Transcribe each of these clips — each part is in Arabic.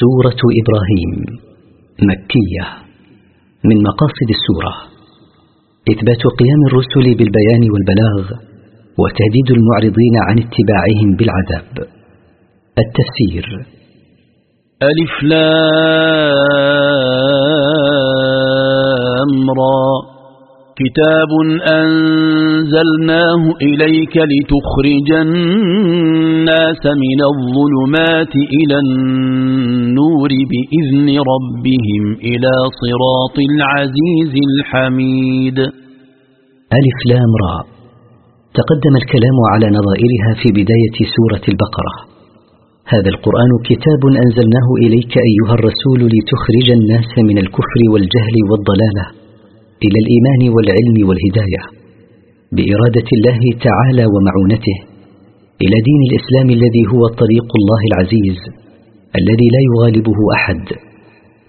سورة إبراهيم مكية من مقاصد السورة. إثبات قيام الرسل بالبيان والبلاغ وتهديد المعرضين عن اتباعهم بالعذاب. التفسير. ألف لام را. كتاب أنزلناه إليك لتخرج الناس من الظلمات إلى النور بإذن ربهم إلى صراط العزيز الحميد. ألف لام را. تقدم الكلام على نظائرها في بداية سورة البقرة. هذا القرآن كتاب أنزلناه إليك أيها الرسول لتخرج الناس من الكفر والجهل والضلالة. إلى الإيمان والعلم والهداية بإرادة الله تعالى ومعونته إلى دين الإسلام الذي هو طريق الله العزيز الذي لا يغالبه أحد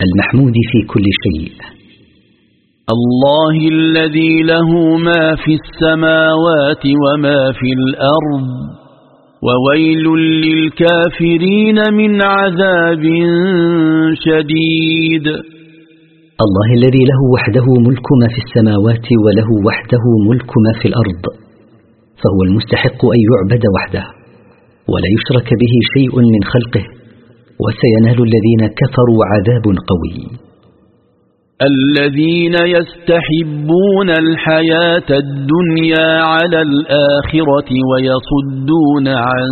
المحمود في كل شيء. الله الذي له ما في السماوات وما في الأرض وويل للكافرين من عذاب شديد. الله الذي له وحده ملك ما في السماوات وله وحده ملك ما في الأرض فهو المستحق أن يعبد وحده ولا يشرك به شيء من خلقه وسينال الذين كفروا عذاب قوي. الذين يستحبون الحياة الدنيا على الآخرة ويصدون عن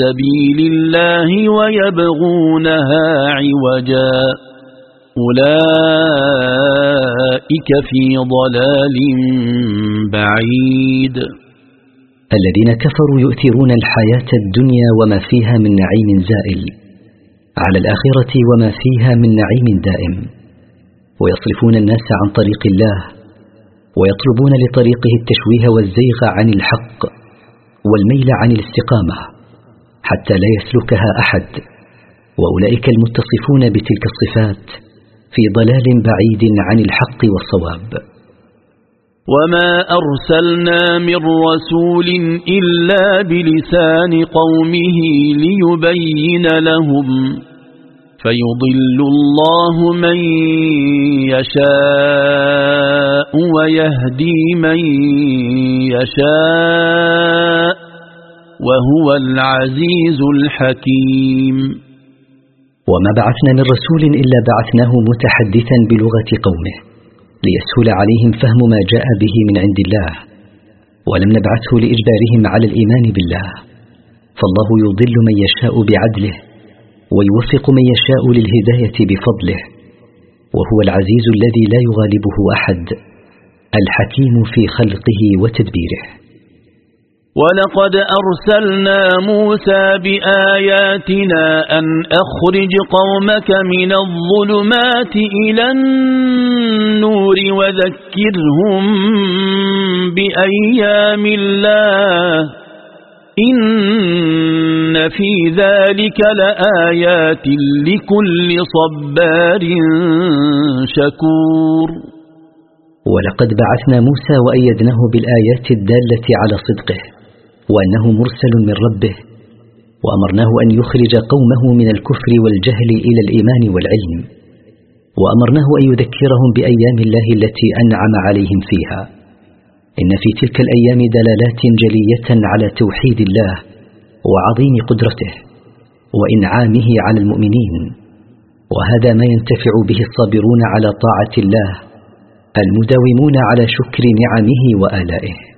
سبيل الله ويبغونها عوجاً. أولئك في ضلال بعيد. الذين كفروا يؤثرون الحياة الدنيا وما فيها من نعيم زائل على الآخرة وما فيها من نعيم دائم. ويصرفون الناس عن طريق الله ويطلبون لطريقه التشويه والزيغ عن الحق والميل عن الاستقامة حتى لا يسلكها أحد. وأولئك المتصفون بتلك الصفات في ضلال بعيد عن الحق والصواب. وما أرسلنا من رسول إلا بلسان قومه ليبين لهم فيضل الله من يشاء ويهدي من يشاء وهو العزيز الحكيم وما بعثنا من رسول إلا بعثناه متحدثا بلغة قومه ليسهل عليهم فهم ما جاء به من عند الله ولم نبعثه لإجبارهم على الإيمان بالله. فالله يضل من يشاء بعدله ويوفق من يشاء للهداية بفضله وهو العزيز الذي لا يغالبه أحد الحكيم في خلقه وتدبيره. ولقد أرسلنا موسى بآياتنا أن أخرج قومك من الظلمات إلى النور وذكرهم بأيام الله. إن في ذلك لآيات لكل صبار شكور. ولقد بعثنا موسى وأيدناه بالآيات الدالة على صدقه. وأنه مرسل من ربه وأمرناه أن يخرج قومه من الكفر والجهل إلى الإيمان والعلم وأمرناه أن يذكرهم بأيام الله التي أنعم عليهم فيها. إن في تلك الأيام دلالات جلية على توحيد الله وعظيم قدرته وإنعامه على المؤمنين وهذا ما ينتفع به الصابرون على طاعة الله المداومون على شكر نعمه وآلائه.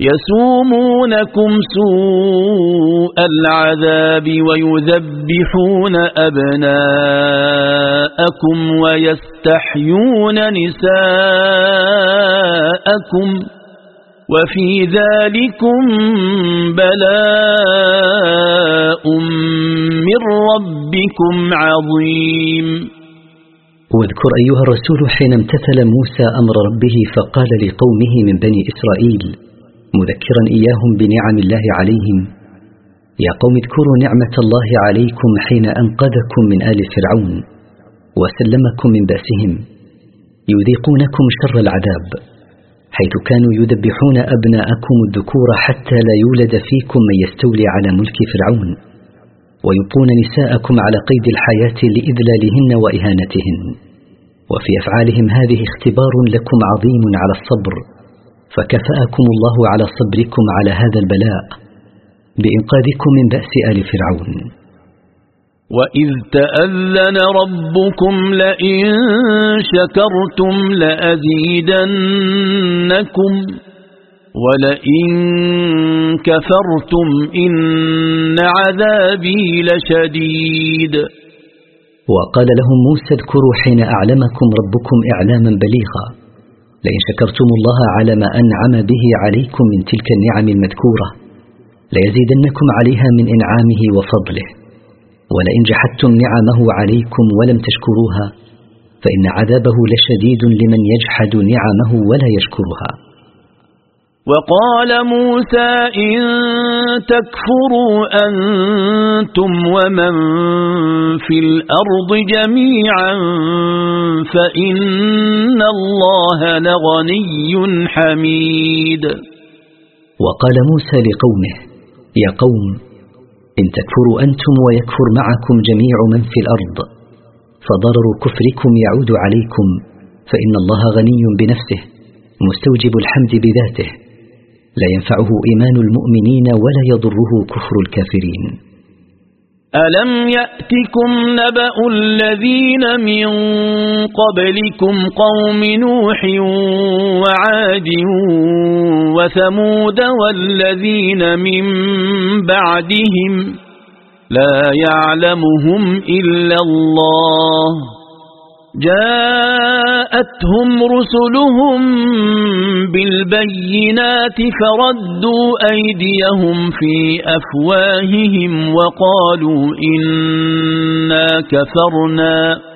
يسومونكم سوء العذاب ويذبحون أبناءكم ويستحيون نساءكم وفي ذلكم بلاء من ربكم عظيم. واذكر أيها الرسول حين امتثل موسى أمر ربه فقال لقومه من بني إسرائيل مذكرا إياهم بنعم الله عليهم. يا قوم اذكروا نعمة الله عليكم حين أنقذكم من آل فرعون وسلمكم من بأسهم. يذيقونكم شر العذاب حيث كانوا يذبحون أبناءكم الذكور حتى لا يولد فيكم من يستولي على ملك فرعون ويبقون نساءكم على قيد الحياة لإذلالهن وإهانتهن. وفي أفعالهم هذه اختبار لكم عظيم على الصبر. فكفأكم الله على صبركم على هذا البلاء بإنقاذكم من بأس آل فرعون. وَإِذْ تَأَذَّنَ رَبُّكُمْ لَئِن شَكَرْتُمْ لَأَزِيدَنَّكُمْ وَلَئِن كَفَرْتُمْ إِنَّ عَذَابِي لَشَدِيدٌ. وقال لهم موسى اذكروا حين أعلمكم ربكم إعلاما بليغا. لئن شكرتم الله على ما أنعم به عليكم من تلك النعم المذكورة ليزيدنكم عليها من إنعامه وفضله. ولئن جحدتم نعمه عليكم ولم تشكروها فإن عذابه لشديد لمن يجحد نعمه ولا يشكرها. وقال موسى إن تكفروا أنتم ومن في الأرض جميعا فإن الله لغني حميد. وقال موسى لقومه يا قوم إن تكفروا أنتم ويكفر معكم جميع من في الأرض فضرر كفركم يعود عليكم فإن الله غني بنفسه مستوجب الحمد بذاته. لا ينفعه إيمان المؤمنين ولا يضره كفر الكافرين. ألم يأتكم نبأ الذين من قبلكم قوم نوح وعاد وثمود والذين من بعدهم لا يعلمهم إلا الله جاءتهم رسلهم بالبينات فردوا أيديهم في أفواههم وقالوا إنا كفرنا.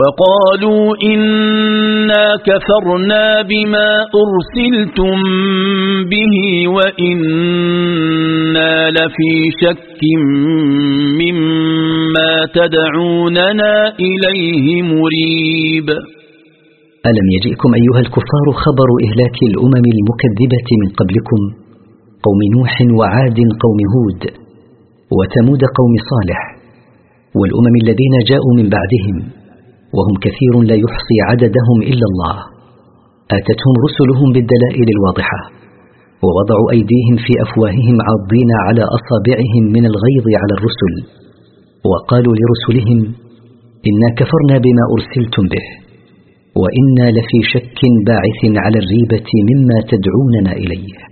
وقالوا إنا كفرنا بما أرسلتم به وإنا لفي شك مما تدعوننا إليه مريب. ألم يجئكم أيها الكفار خبر إهلاك الأمم المكذبة من قبلكم؟ قوم نوح وعاد قوم هود وثمود قوم صالح والأمم الذين جاءوا من بعدهم وهم كثير لا يحصي عددهم إلا الله. آتتهم رسلهم بالدلائل الواضحة ووضعوا أيديهم في أفواههم عاضين على أصابعهم من الغيظ على الرسل وقالوا لرسلهم إنا كفرنا بما أرسلتم به وإنا لفي شك باعث على الريبة مما تدعوننا إليه.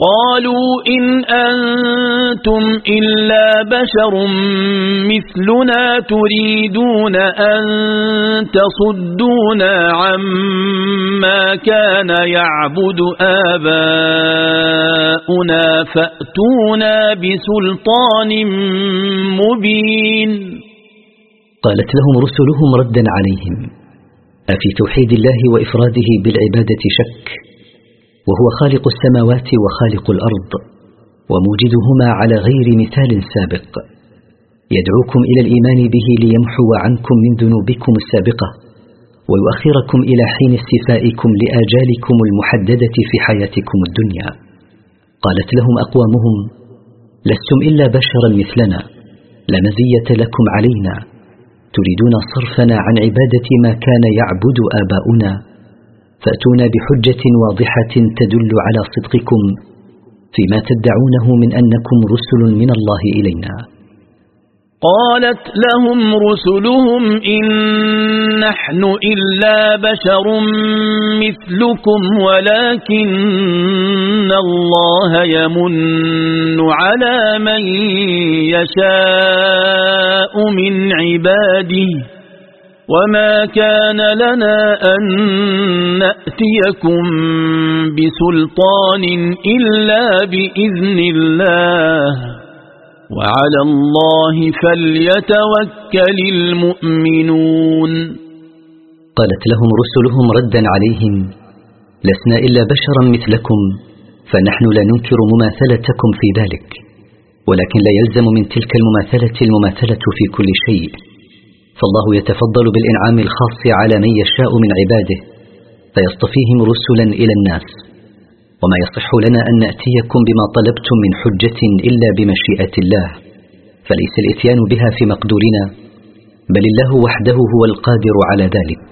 قالوا إن أنتم إلا بشر مثلنا تريدون أن تصدونا عما كان يعبد آباؤنا فأتونا بسلطان مبين. قالت لهم رسلهم ردا عليهم. أفي توحيد الله وإفراده بالعبادة شك؟ وهو خالق السماوات وخالق الأرض وموجدهما على غير مثال سابق. يدعوكم إلى الإيمان به ليمحو عنكم من ذنوبكم السابقة ويؤخركم إلى حين استفائكم لآجالكم المحددة في حياتكم الدنيا. قالت لهم أقوامهم لستم إلا بشرا مثلنا لا مزية لكم علينا تريدون صرفنا عن عبادة ما كان يعبد آباؤنا فأتونا بحجة واضحة تدل على صدقكم فيما تدعونه من أنكم رسل من الله إلينا. قالت لهم رسلهم إن نحن إلا بشر مثلكم ولكن الله يمن على من يشاء من عباده. وما كان لنا أن نأتيكم بسلطان إلا بإذن الله وعلى الله فليتوكل المؤمنون قالت لهم رسلهم ردا عليهم لسنا إلا بشرا مثلكم فنحن لا ننكر مماثلتكم في ذلك ولكن لا يلزم من تلك المماثلة المماثلة في كل شيء. فالله يتفضل بالإنعام الخاص على من يشاء من عباده فيصطفيهم رسلا إلى الناس. وما يصح لنا أن نأتيكم بما طلبتم من حجة إلا بمشيئة الله فليس الإتيان بها في مقدورنا بل الله وحده هو القادر على ذلك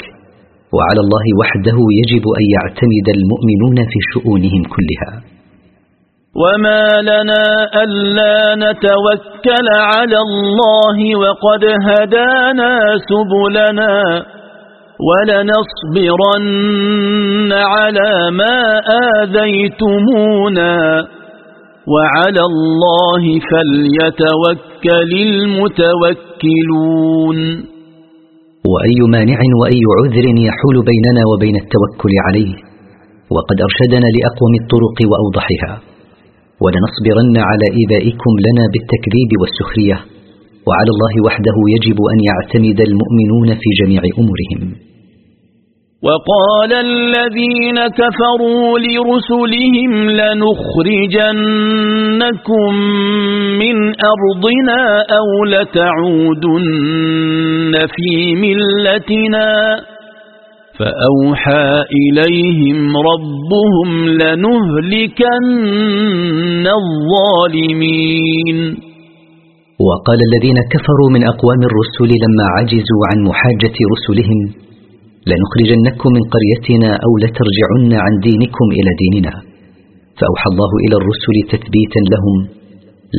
وعلى الله وحده يجب أن يعتمد المؤمنون في شؤونهم كلها. وما لنا ألا نتوكل على الله وقد هدانا سبلنا ولنصبرن على ما آذيتمونا وعلى الله فليتوكل المتوكلون وأي مانع وأي عذر يحول بيننا وبين التوكل عليه وقد أرشدنا لأقوم الطرق وأوضحها ولنصبرن على إيذائكم لنا بالتكذيب والسخرية وعلى الله وحده يجب أن يعتمد المؤمنون في جميع أمورهم. وقال الذين كفروا لرسلهم لنخرجنكم من أرضنا أو لتعودن في ملتنا. فأوحى إليهم ربهم لنهلكن الظالمين. وقال الذين كفروا من أقوام الرسل لما عجزوا عن محاجة رسلهم لنخرجنكم من قريتنا أو لترجعن عن دينكم إلى ديننا. فأوحى الله إلى الرسل تثبيتا لهم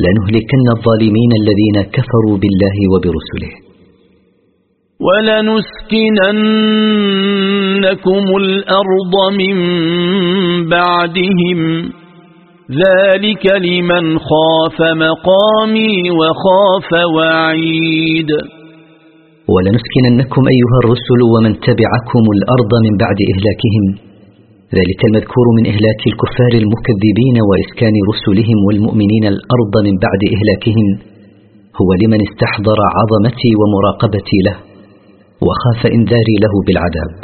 لنهلكن الظالمين الذين كفروا بالله وبرسله. ولنسكننكم الأرض من بعدهم. ذلك لمن خاف مقامي وخاف وعيد. ولنسكننكم أيها الرسل ومن تبعكم الأرض من بعد إهلاكهم. ذلك المذكور من إهلاك الكفار المكذبين وإسكان رسلهم والمؤمنين الأرض من بعد إهلاكهم. هو لمن استحضر عظمتي ومراقبتي له. وخاف إنذاري له بالعذاب.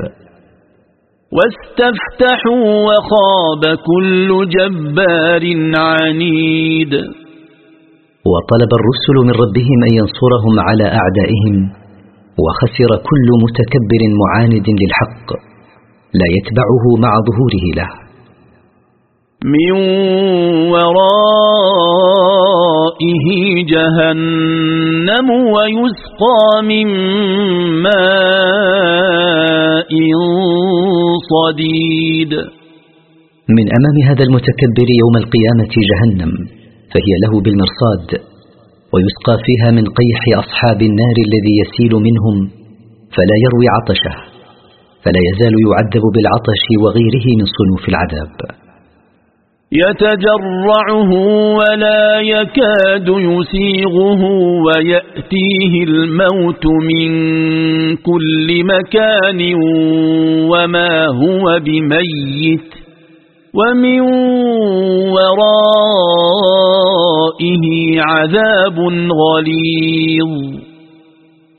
واستفتحوا وخاب كل جبار عنيد. وطلب الرسل من ربهم أن ينصرهم على أعدائهم وخسر كل متكبر معاند للحق لا يتبعه مع ظهوره له. من ورائه جهنم ويسقى من ماء صديد. من أمام هذا المتكبر يوم القيامة جهنم فهي له بالمرصاد ويسقى فيها من قيح أصحاب النار الذي يسيل منهم فلا يروي عطشه فلا يزال يعذب بالعطش وغيره من صنوف العذاب. يتجرعه ولا يكاد يسيغه ويأتيه الموت من كل مكان وما هو بميت ومن ورائه عذاب غليظ.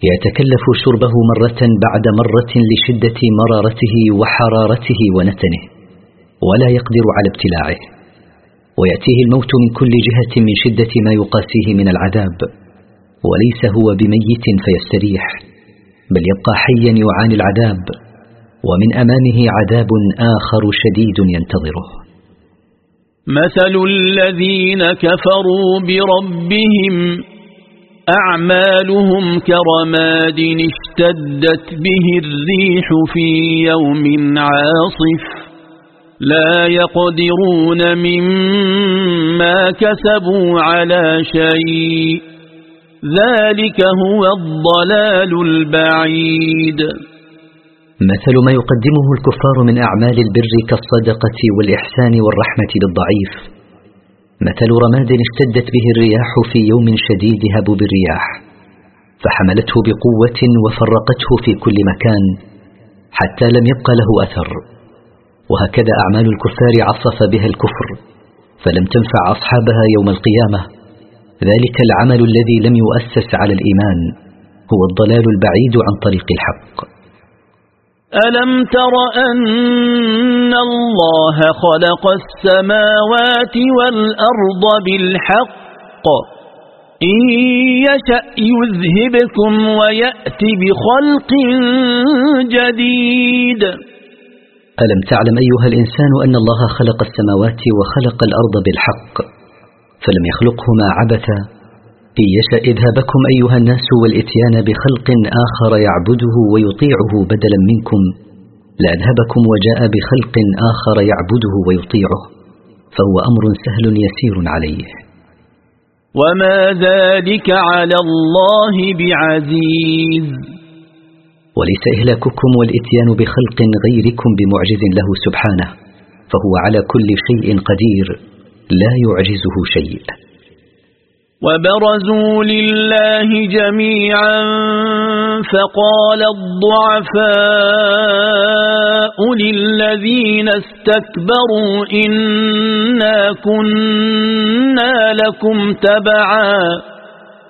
يتكلف شربه مرة بعد مرة لشدة مرارته وحرارته ونتنه ولا يقدر على ابتلاعه. ويأتيه الموت من كل جهة من شدة ما يقاسيه من العذاب. وليس هو بميت فيستريح بل يبقى حيا يعاني العذاب. ومن أمامه عذاب آخر شديد ينتظره. مثل الذين كفروا بربهم أعمالهم كرماد اشتدت به الريح في يوم عاصف. لا يقدرون مما كسبوا على شيء. ذلك هو الضلال البعيد. مثل ما يقدمه الكفار من أعمال البر كالصدقة والإحسان والرحمة بالضعيف. مثل رماد اشتدت به الرياح في يوم شديد هبوب الرياح فحملته بقوة وفرقته في كل مكان حتى لم يبق له أثر. وهكذا أعمال الكفار عصف بها الكفر فلم تنفع أصحابها يوم القيامة. ذلك العمل الذي لم يؤسس على الإيمان هو الضلال البعيد عن طريق الحق. ألم تر أن الله خلق السماوات والأرض بالحق؟ إن يشأ يذهبكم ويأتي بخلق جديد. ألم تعلم أيها الإنسان أن الله خلق السماوات وخلق الأرض بالحق فلم يخلقهما عبثا إن يشأ إذهبكم أيها الناس والإتيان بخلق آخر يعبده ويطيعه بدلا منكم لأذهبكم وجاء بخلق آخر يعبده ويطيعه فهو أمر سهل يسير عليه. وما ذلك على الله بعزيز. وليس إهلاككم والإتيان بخلق غيركم بمعجز له سبحانه فهو على كل شيء قدير لا يعجزه شيء. وبرزوا لله جميعا فقال الضعفاء للذين استكبروا إنا كنا لكم تبعا.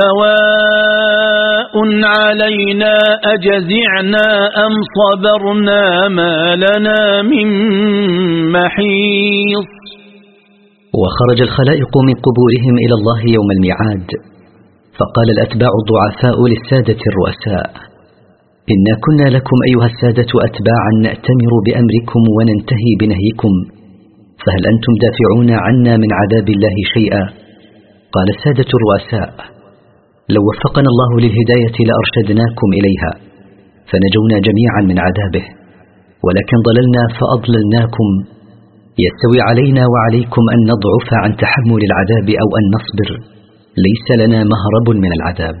سواء علينا أجزعنا أم صبرنا ما لنا من محيص. وخرج الخلائق من قبورهم إلى الله يوم الميعاد فقال الأتباع الضعفاء للسادة الرؤساء إنا كنا لكم أيها السادة أتباعا نأتمر بأمركم وننتهي بنهيكم فهل أنتم دافعون عنا من عذاب الله شيئا؟ قال السادة الرؤساء لو وفقنا الله للهداية لأرشدناكم إليها فنجونا جميعا من عذابه. ولكن ضللنا فأضللناكم. يستوي علينا وعليكم أن نضعف عن تحمل العذاب أو أن نصبر. ليس لنا مهرب من العذاب.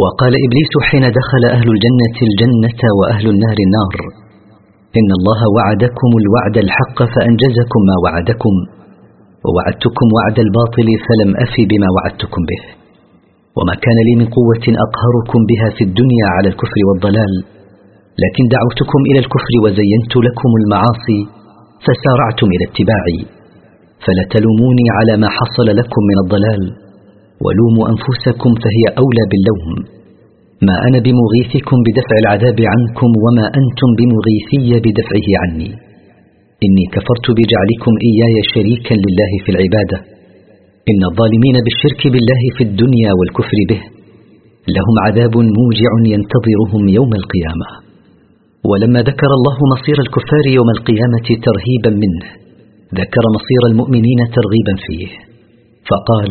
وقال إبليس حين دخل أهل الجنة الجنة وأهل النار النار إن الله وعدكم الوعد الحق فأنجزكم ما وعدكم ووعدتكم وعد الباطل فلم أفي بما وعدتكم به وما كان لي من قوة أقهركم بها في الدنيا على الكفر والضلال لكن دعوتكم إلى الكفر وزينت لكم المعاصي فسارعتم إلى اتباعي فلا تلوموني على ما حصل لكم من الضلال. ولوموا أنفسكم فهي أولى باللوم. ما أنا بمغيثكم بدفع العذاب عنكم وما أنتم بمغيثي بدفعه عني. إني كفرت بجعلكم إياي شريكا لله في العبادة. إن الظالمين بالشرك بالله في الدنيا والكفر به. لهم عذاب موجع ينتظرهم يوم القيامة. ولما ذكر الله مصير الكفار يوم القيامة ترهيبا منه ذكر مصير المؤمنين ترغيبا فيه. فقال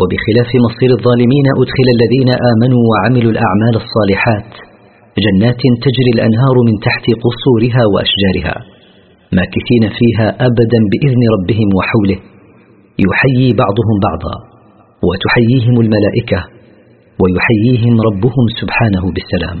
وبخلاف مصير الظالمين أدخل الذين آمنوا وعملوا الأعمال الصالحات جنات تجري الأنهار من تحت قصورها وأشجارها ماكثين فيها أبدا بإذن ربهم وحوله. يحيي بعضهم بعضا وتحييهم الملائكة ويحييهم ربهم سبحانه بالسلام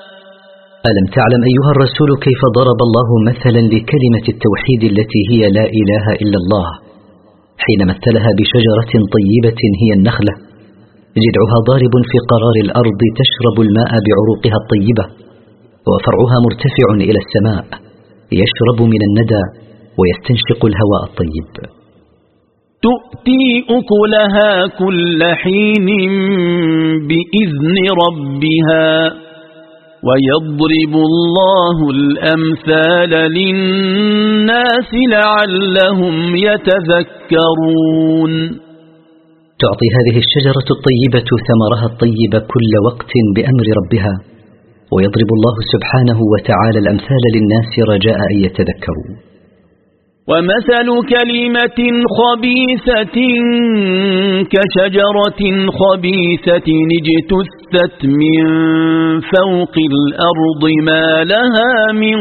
ألم تعلم أيها الرسول كيف ضرب الله مثلا لكلمة التوحيد التي هي لا إله إلا الله؟ حين مثلها بشجرة طيبة هي النخلة جذعها ضارب في قرار الأرض تشرب الماء بعروقها الطيبة وفرعها مرتفع إلى السماء يشرب من الندى ويستنشق الهواء الطيب. تؤتي أكلها كل حين بإذن ربها. ويضرب الله الأمثال للناس لعلهم يتذكرون. تعطي هذه الشجرة الطيبة ثمرها الطيب كل وقت بأمر ربها ويضرب الله سبحانه وتعالى الأمثال للناس رجاء أن يتذكروا. ومثل كلمة خبيثة كشجرة خبيثة اجتثت من فوق الأرض ما لها من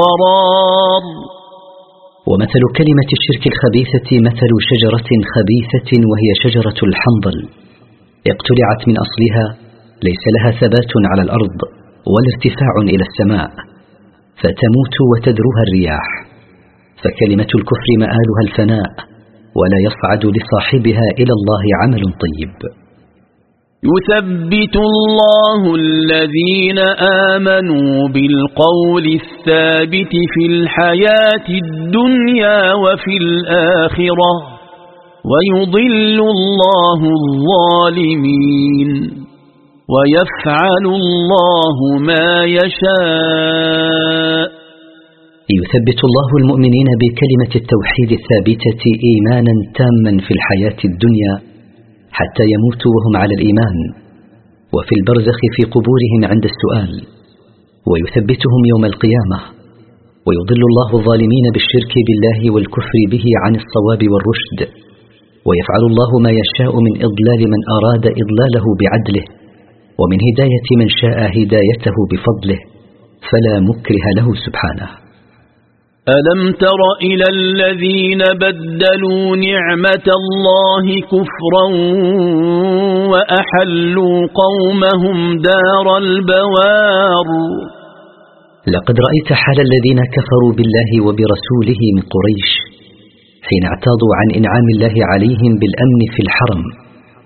قرار. ومثل كلمة الشرك الخبيثة مثل شجرة خبيثة وهي شجرة الحنظل. اقتلعت من أصلها ليس لها ثبات على الأرض ولا ارتفاع إلى السماء فتموت وتدروها الرياح. فكلمة الكفر مآلها الفناء ولا يصعد لصاحبها إلى الله عمل طيب. يثبت الله الذين آمنوا بالقول الثابت في الحياة الدنيا وفي الآخرة ويضل الله الظالمين ويفعل الله ما يشاء. يثبت الله المؤمنين بكلمة التوحيد الثابتة إيمانا تاما في الحياة الدنيا حتى يموتوا وهم على الإيمان وفي البرزخ في قبورهم عند السؤال ويثبتهم يوم القيامة ويضل الله الظالمين بالشرك بالله والكفر به عن الصواب والرشد ويفعل الله ما يشاء من إضلال من أراد إضلاله بعدله ومن هداية من شاء هدايته بفضله فلا مكره له سبحانه. ألم تر إلى الذين بدلوا نعمة الله كفرا وأحلوا قومهم دار البوار؟ لقد رأيت حال الذين كفروا بالله وبرسوله من قريش حين اعتاضوا عن إنعام الله عليهم بالأمن في الحرم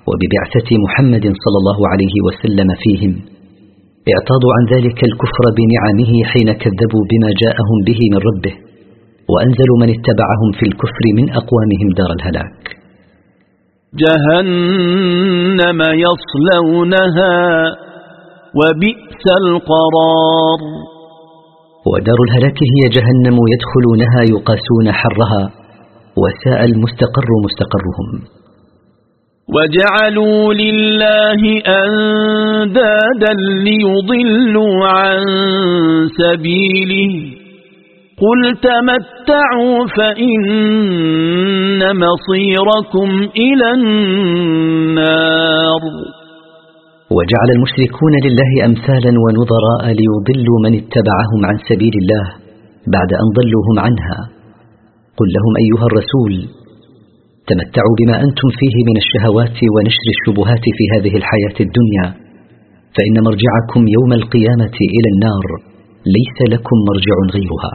وببعثة محمد صلى الله عليه وسلم فيهم. اعتاضوا عن ذلك الكفر بنعمه حين كذبوا بما جاءهم به من ربه. وأنزلوا من اتبعهم في الكفر من أقوامهم دار الهلاك. جهنم يصلونها وبئس القرار. ودار الهلاك هي جهنم يدخلونها يقاسون حرها وساء المستقر مستقرهم. وجعلوا لله أندادا ليضلوا عن سبيله. قل تمتعوا فإن مصيركم إلى النار. وجعل المشركون لله أمثالا ونظراء ليضلوا من اتبعهم عن سبيل الله بعد أن ضلوهم عنها. قل لهم أيها الرسول تمتعوا بما أنتم فيه من الشهوات ونشر الشبهات في هذه الحياة الدنيا. فإن مرجعكم يوم القيامة إلى النار. ليس لكم مرجع غيرها.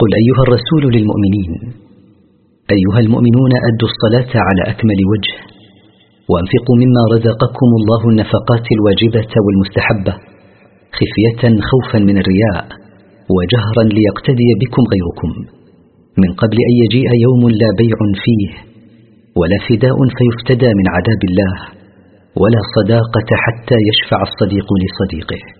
قل أيها الرسول للمؤمنين أيها المؤمنون أدوا الصلاة على أكمل وجه وأنفقوا مما رزقكم الله النفقات الواجبة والمستحبة خفية خوفا من الرياء وجهرا ليقتدي بكم غيركم من قبل أن يجيء يوم لا بيع فيه ولا فداء فيفتدى من عذاب الله ولا صداقة حتى يشفع الصديق لصديقه.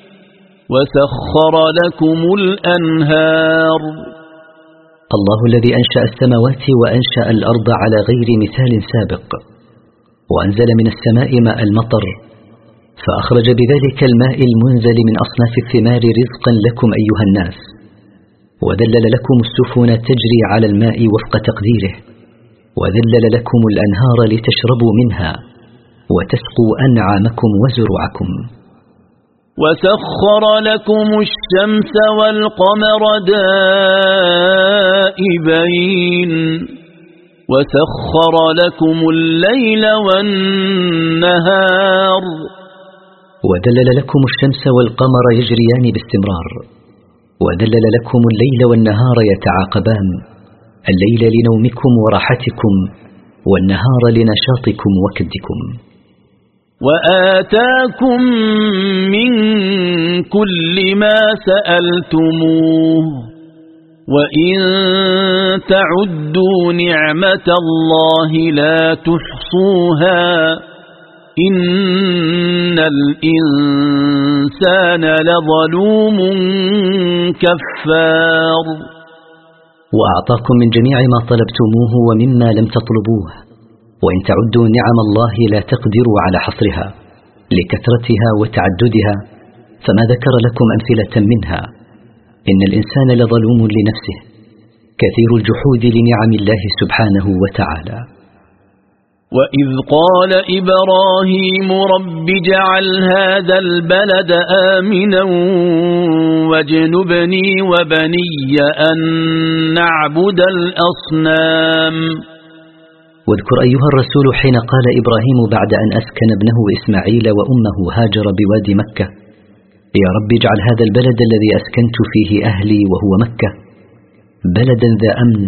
وسخر لكم الأنهار. الله الذي أنشأ السماوات وأنشأ الأرض على غير مثال سابق وأنزل من السماء ماء المطر فأخرج بذلك الماء المنزل من أصناف الثمار رزقا لكم أيها الناس وذلل لكم السفن تجري على الماء وفق تقديره وذلل لكم الأنهار لتشربوا منها وتسقوا أنعامكم وزرعكم وسخر لكم الشمس والقمر دائبين وسخر لكم الليل والنهار وذلل لكم الشمس والقمر يجريان باستمرار وذلل لكم الليل والنهار يتعاقبان الليل لنومكم وراحتكم والنهار لنشاطكم وكدكم وآتاكم من كل ما سألتموه وإن تعدوا نعمة الله لا تحصوها إن الإنسان لظلوم كفار وأعطاكم من جميع ما طلبتموه ومما لم تطلبوه وإن تعدوا نعم الله لا تقدروا على حصرها لكثرتها وتعددها فما ذكر لكم أمثلة منها. إن الإنسان لظلوم لنفسه كثير الجحود لنعم الله سبحانه وتعالى. وإذ قال إبراهيم رب جعل هذا البلد آمنا واجنبني وبني أن نعبد الأصنام. واذكر أيها الرسول حين قال إبراهيم بعد أن أسكن ابنه إسماعيل وأمه هاجر بوادي مكة يا رب اجعل هذا البلد الذي أسكنت فيه أهلي وهو مكة بلدا ذا أمن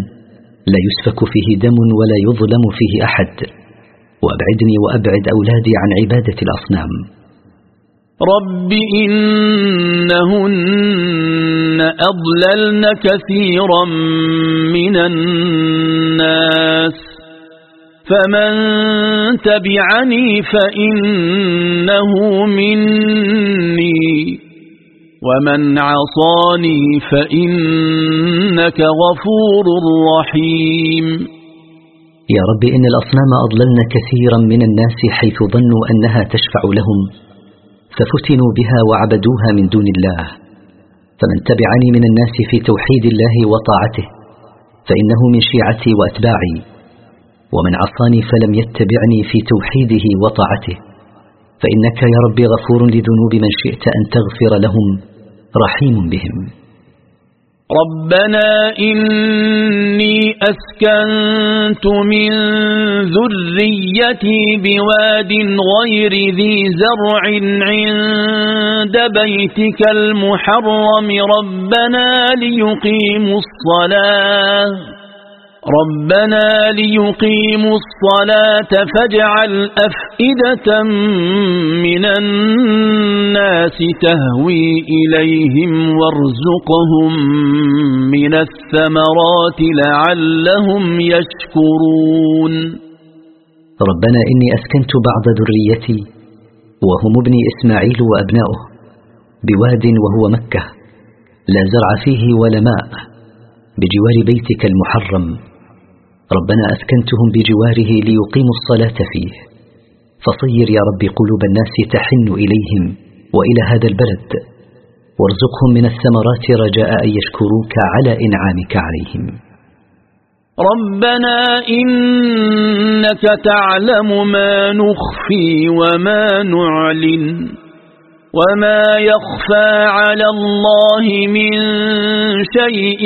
لا يسفك فيه دم ولا يظلم فيه أحد وأبعدني وأبعد أولادي عن عبادة الأصنام. رب إنهن أضللن كثيرا من الناس. فمن تبعني فإنه مني ومن عصاني فإنك غفور رحيم يا رب إن الأصنام أضللن كثيرا من الناس حيث ظنوا أنها تشفع لهم ففتنوا بها وعبدوها من دون الله. فمن تبعني من الناس في توحيد الله وطاعته فإنه من شيعتي وأتباعي. ومن عصاني فلم يتبعني في توحيده وطاعته. فإنك يا رب غفور لذنوب من شئت أن تغفر لهم رحيم بهم. ربنا إني أسكنت من ذريتي بواد غير ذي زرع عند بيتك المحرم. ربنا ليقيموا الصلاة. ربنا ليقيموا الصلاة فاجعل أفئدة من الناس تهوي إليهم وارزقهم من الثمرات لعلهم يشكرون. ربنا إني أسكنت بعض ذريتي وهم ابني إسماعيل وأبناؤه بواد وهو مكة لا زرع فيه ولا ماء بجوار بيتك المحرم. ربنا أسكنتهم بجواره ليقيموا الصلاة فيه. فصير يا رب قلوب الناس تحن إليهم وإلى هذا البلد. وارزقهم من الثمرات رجاء أن يشكروك على إنعامك عليهم. ربنا إنك تعلم ما نخفي وما نعلن. وما يخفى على الله من شيء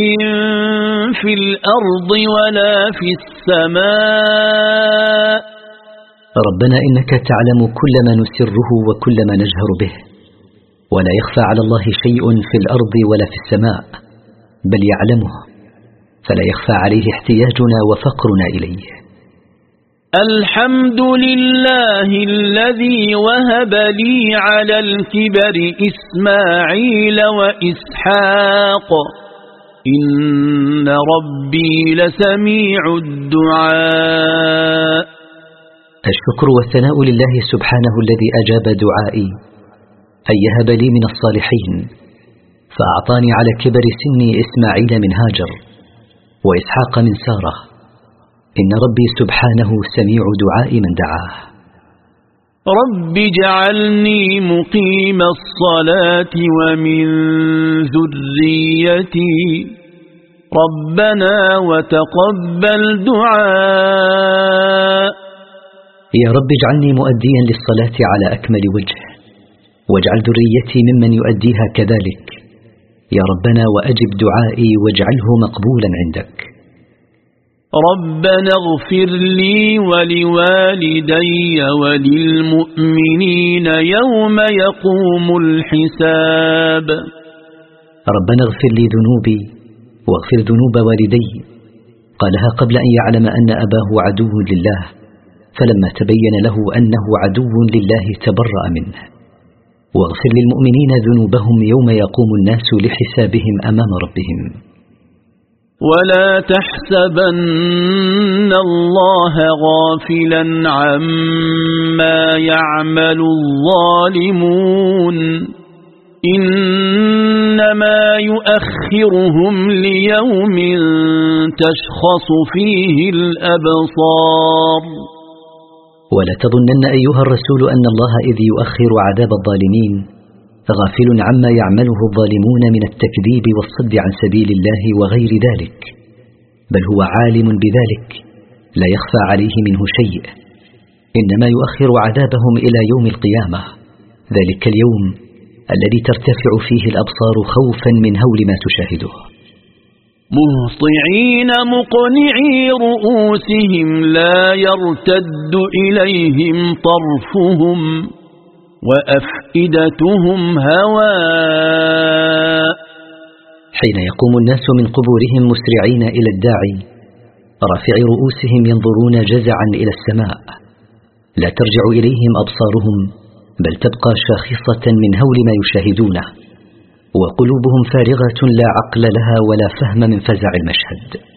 في الأرض ولا في السماء ربنا إنك تعلم كل ما نسره وكل ما نجهر به. ولا يخفى على الله شيء في الأرض ولا في السماء بل يعلمه. فلا يخفى عليه احتياجنا وفقرنا إليه. الحمد لله الذي وهب لي على الكبر إسماعيل وإسحاق. إن ربي لسميع الدعاء. الشكر والثناء لله سبحانه الذي أجاب دعائي أن يهب لي من الصالحين فأعطاني على كبر سني إسماعيل من هاجر وإسحاق من سارة. إن ربي سبحانه سميع دعاء من دعاه. رب اجعلني مقيم الصلاة ومن ذريتي. ربنا وتقبل دعاء. يا رب اجعلني مؤديا للصلاة على أكمل وجه واجعل ذريتي ممن يؤديها كذلك. يا ربنا وأجب دعائي واجعله مقبولا عندك. ربنا اغفر لي ولوالدي وللمؤمنين يوم يقوم الحساب. ربنا اغفر لي ذنوبي واغفر ذنوب والدي. قالها قبل أن يعلم أن أباه عدو لله فلما تبين له أنه عدو لله تبرأ منه. واغفر للمؤمنين ذنوبهم يوم يقوم الناس لحسابهم أمام ربهم. ولا تحسبن الله غافلا عما يعمل الظالمون إنما يؤخرهم ليوم تشخص فيه الأبصار ولا تظنن أيها الرسول أن الله إذ يؤخر عذاب الظالمين غافل عما يعمله الظالمون من التكذيب والصد عن سبيل الله وغير ذلك. بل هو عالم بذلك لا يخفى عليه منه شيء. إنما يؤخر عذابهم إلى يوم القيامة. ذلك اليوم الذي ترتفع فيه الأبصار خوفا من هول ما تشاهده. مهطعين مقنعي رؤوسهم لا يرتد إليهم طرفهم. وأفئدتهم هواء حين يقوم الناس من قبورهم مسرعين إلى الداعي رافع رؤوسهم ينظرون جزعا إلى السماء. لا ترجع إليهم أبصارهم بل تبقى شاخصة من هول ما يشاهدونه. وقلوبهم فارغة لا عقل لها ولا فهم من فزع المشهد.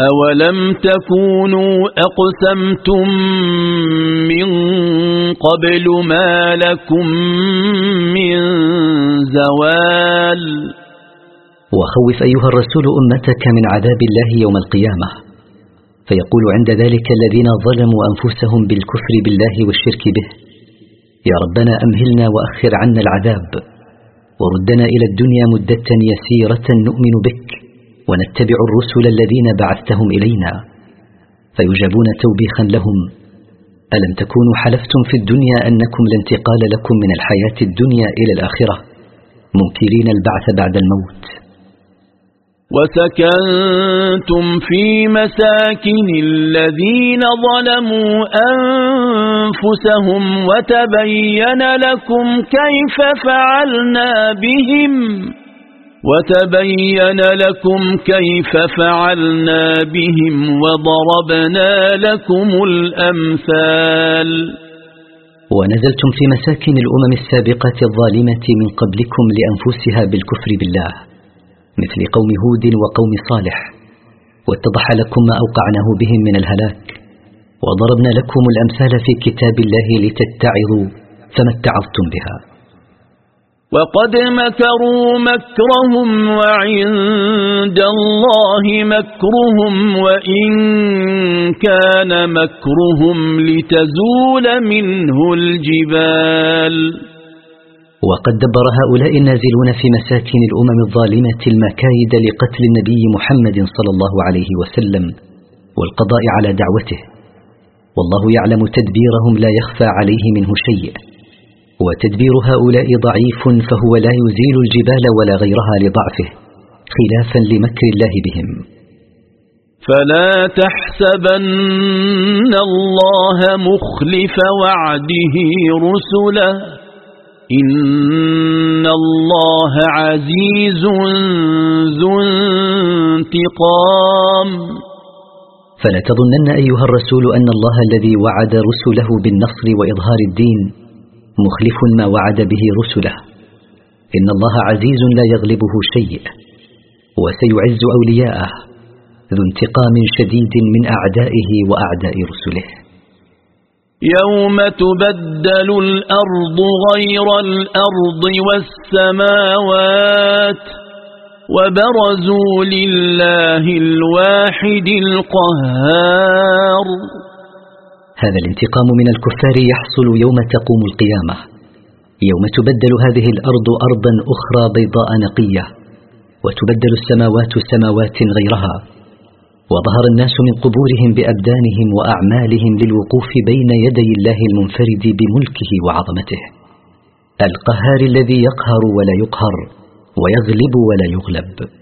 أولم تكونوا أقسمتم من قبل ما لكم من زوال وخوف أيها الرسول أمتك من عذاب الله يوم القيامة فيقول عند ذلك الذين ظلموا أنفسهم بالكفر بالله والشرك به يا ربنا أمهلنا وأخر عنا العذاب وردنا إلى الدنيا مدة يسيرة نؤمن بك ونتبع الرسل الذين بعثتهم إلينا فيجابون توبيخا لهم. ألم تكونوا حلفتم في الدنيا أنكم لانتقال لكم من الحياة الدنيا إلى الآخرة؟ منكرين البعث بعد الموت. وسكنتم في مساكن الذين ظلموا أنفسهم وتبين لكم كيف فعلنا بهم. وتبين لكم كيف فعلنا بهم وضربنا لكم الأمثال. ونزلتم في مساكن الأمم السابقة الظالمة من قبلكم لأنفسها بالكفر بالله مثل قوم هود وقوم صالح واتضح لكم ما أوقعناه بهم من الهلاك وضربنا لكم الأمثال في كتاب الله لتتعظوا فما اتعظتم بها. وقد مكروا مكرهم وعند الله مكرهم وإن كان مكرهم لتزول منه الجبال. وقد دبر هؤلاء النازلون في مساكن الأمم الظالمة المكايد لقتل النبي محمد صلى الله عليه وسلم والقضاء على دعوته. والله يعلم تدبيرهم لا يخفى عليه منه شيء. وتدبير هؤلاء ضعيف فهو لا يزيل الجبال ولا غيرها لضعفه خلافا لمكر الله بهم. فلا تحسبن الله مخلف وعده رسله إن الله عزيز ذو انتقام. فلا تظنن أيها الرسول أن الله الذي وعد رسله بالنصر وإظهار الدين مخلف ما وعد به رسله. إن الله عزيز لا يغلبه شيء وسيعز أولياءه ذو انتقام شديد من أعدائه وأعداء رسله. يوم تبدل الأرض غير الأرض والسماوات وبرزوا لله الواحد القهار. هذا الانتقام من الكفار يحصل يوم تقوم القيامة. يوم تبدل هذه الأرض أرضا أخرى بيضاء نقية وتبدل السماوات سماوات غيرها. وظهر الناس من قبورهم بأبدانهم وأعمالهم للوقوف بين يدي الله المنفرد بملكه وعظمته. القهار الذي يقهر ولا يقهر ويغلب ولا يغلب.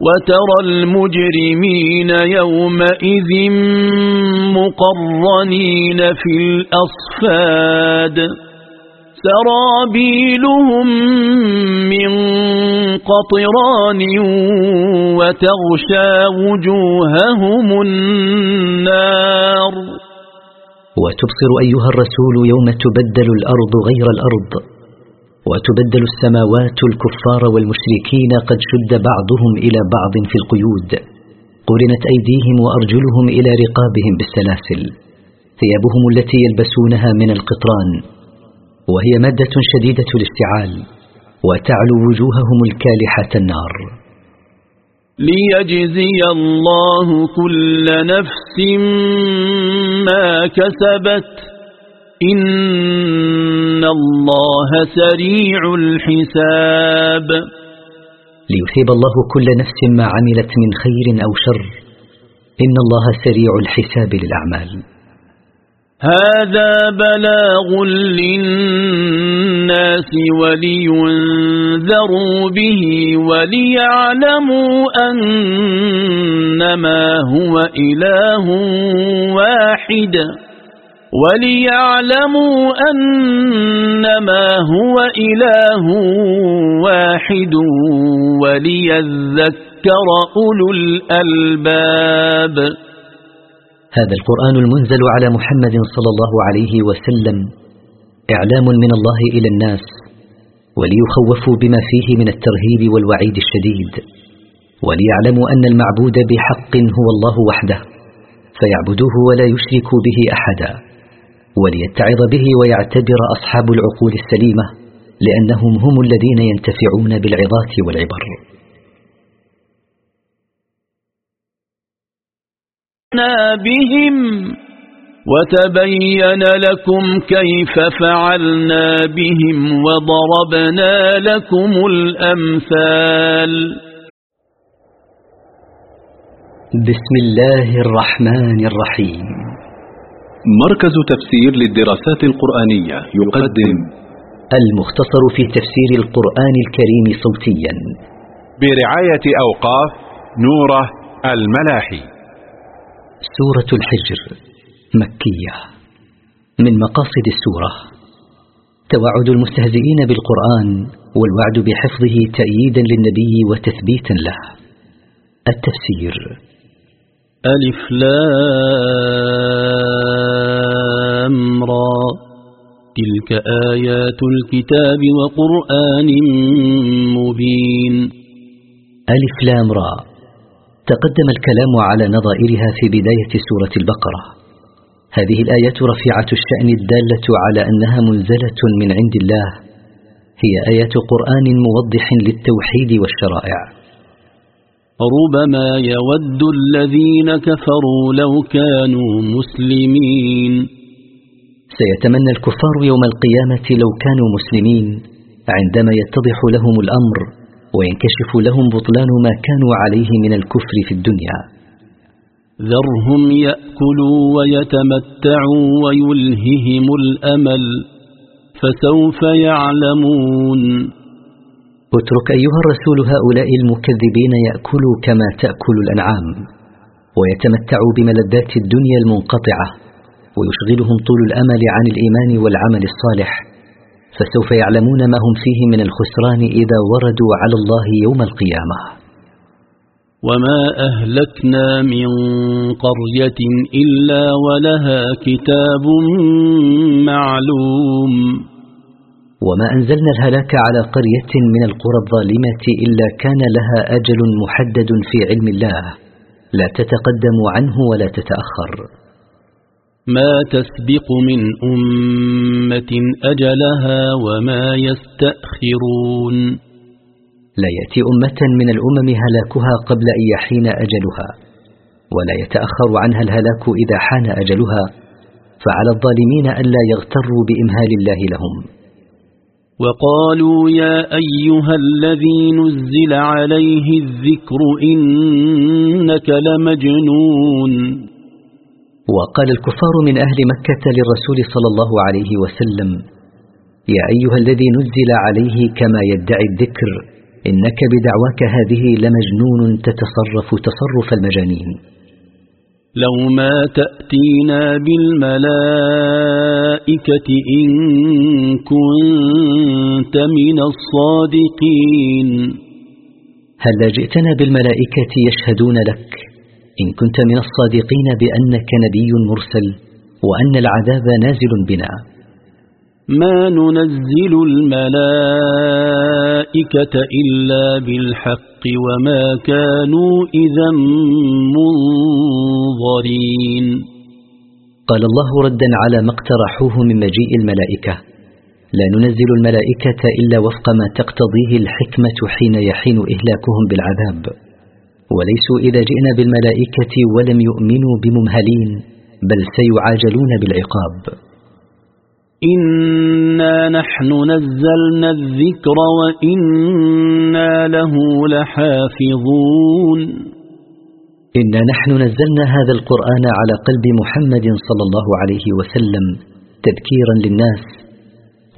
وترى المجرمين يومئذ مقرنين في الأصفاد. سرابيلهم من قطران وتغشى وجوههم النار. وتبصر أيها الرسول يوم تبدل الأرض غير الأرض. وتبدل السماوات الكفار والمشركين قد شد بعضهم إلى بعض في القيود. قرنت أيديهم وأرجلهم إلى رقابهم بالسلاسل. ثيابهم التي يلبسونها من القطران وهي مادة شديدة الاشتعال وتعلو وجوههم الكالحة النار. ليجزي الله كل نفس ما كسبت إن الله سريع الحساب ليثيب الله كل نفس ما عملت من خير أو شر. إن الله سريع الحساب للأعمال. هذا بلاغ للناس ولينذروا به وليعلموا أنما هو إله واحد. وليعلموا أنما هو إله واحد وليذكر أولو الألباب. هذا القرآن المنزل على محمد صلى الله عليه وسلم. إعلام من الله إلى الناس وليخوفوا بما فيه من الترهيب والوعيد الشديد. وليعلموا أن المعبود بحق هو الله وحده فيعبدوه ولا يشركوا به أحدا. وليتعظ به ويعتبر أصحاب العقول السليمة لأنهم هم الذين ينتفعون بالعظات والعبر. بهم وتبين لكم كيف فعلنا بهم وضربنا لكم الأمثال. بسم الله الرحمن الرحيم. مركز تفسير للدراسات القرآنية يقدم المختصر في تفسير القرآن الكريم صوتيا. برعاية أوقاف نوره الملاحي. سورة الحجر مكية. من مقاصد السورة توعد المستهزئين بالقرآن والوعد بحفظه تأييدا للنبي وتثبيتا له. التفسير ألف لام را. تلك آيات الكتاب وقرآن مبين. ألف لام را. تقدم الكلام على نظائرها في بداية سورة البقرة. هذه الآيات رفيعة الشأن الدالة على أنها منزلة من عند الله. هي آيات قرآن موضح للتوحيد والشرائع. ربما يود الذين كفروا لو كانوا مسلمين. سيتمنى الكفار يوم القيامة لو كانوا مسلمين عندما يتضح لهم الأمر وينكشف لهم بطلان ما كانوا عليه من الكفر في الدنيا. ذرهم يأكلوا ويتمتعوا ويلههم الأمل فسوف يعلمون. اترك أيها الرسول هؤلاء المكذبين يأكلوا كما تأكل الأنعام ويتمتعوا بملذات الدنيا المنقطعة ويشغلهم طول الأمل عن الإيمان والعمل الصالح فسوف يعلمون ما هم فيه من الخسران إذا وردوا على الله يوم القيامة. وما أهلكنا من قرية إلا ولها كتاب معلوم. وما أنزلنا الهلاك على قرية من القرى الظالمة إلا كان لها أجل محدد في علم الله. لا تتقدم عنه ولا تتأخر. ما تسبق من أمة أجلها وما يستأخرون. لا يأتي أمة من الأمم هلاكها قبل أن يحين أجلها ولا يتأخر عنها الهلاك إذا حان أجلها. فعلى الظالمين ألا يغتروا بإمهال الله لهم. وقالوا يا أيها الذي نزل عليه الذكر إنك لمجنون. وقال الكفار من أهل مكة للرسول صلى الله عليه وسلم يا أيها الذي نزل عليه كما يدعي الذكر إنك بدعواك هذه لمجنون تتصرف تصرف المجانين. لو ما تأتينا بالملائكة إن كنت من الصادقين. هل جئتنا بالملائكة يشهدون لك؟ إن كنت من الصادقين بأنك نبي مرسل وأن العذاب نازل بنا. ما ننزل الملائكة إلا بالحق وما كانوا إذا منظرين. قال الله ردا على ما اقترحوه من مجيء الملائكة. لا ننزل الملائكة إلا وفق ما تقتضيه الحكمة حين يحين إهلاكهم بالعذاب. وليسوا إذا جئنا بالملائكة ولم يؤمنوا بممهلين بل سيعاجلون بالعقاب. إنا نحن نزلنا الذكر وإنا له لحافظون. إنا نحن نزلنا هذا القرآن على قلب محمد صلى الله عليه وسلم تذكيرا للناس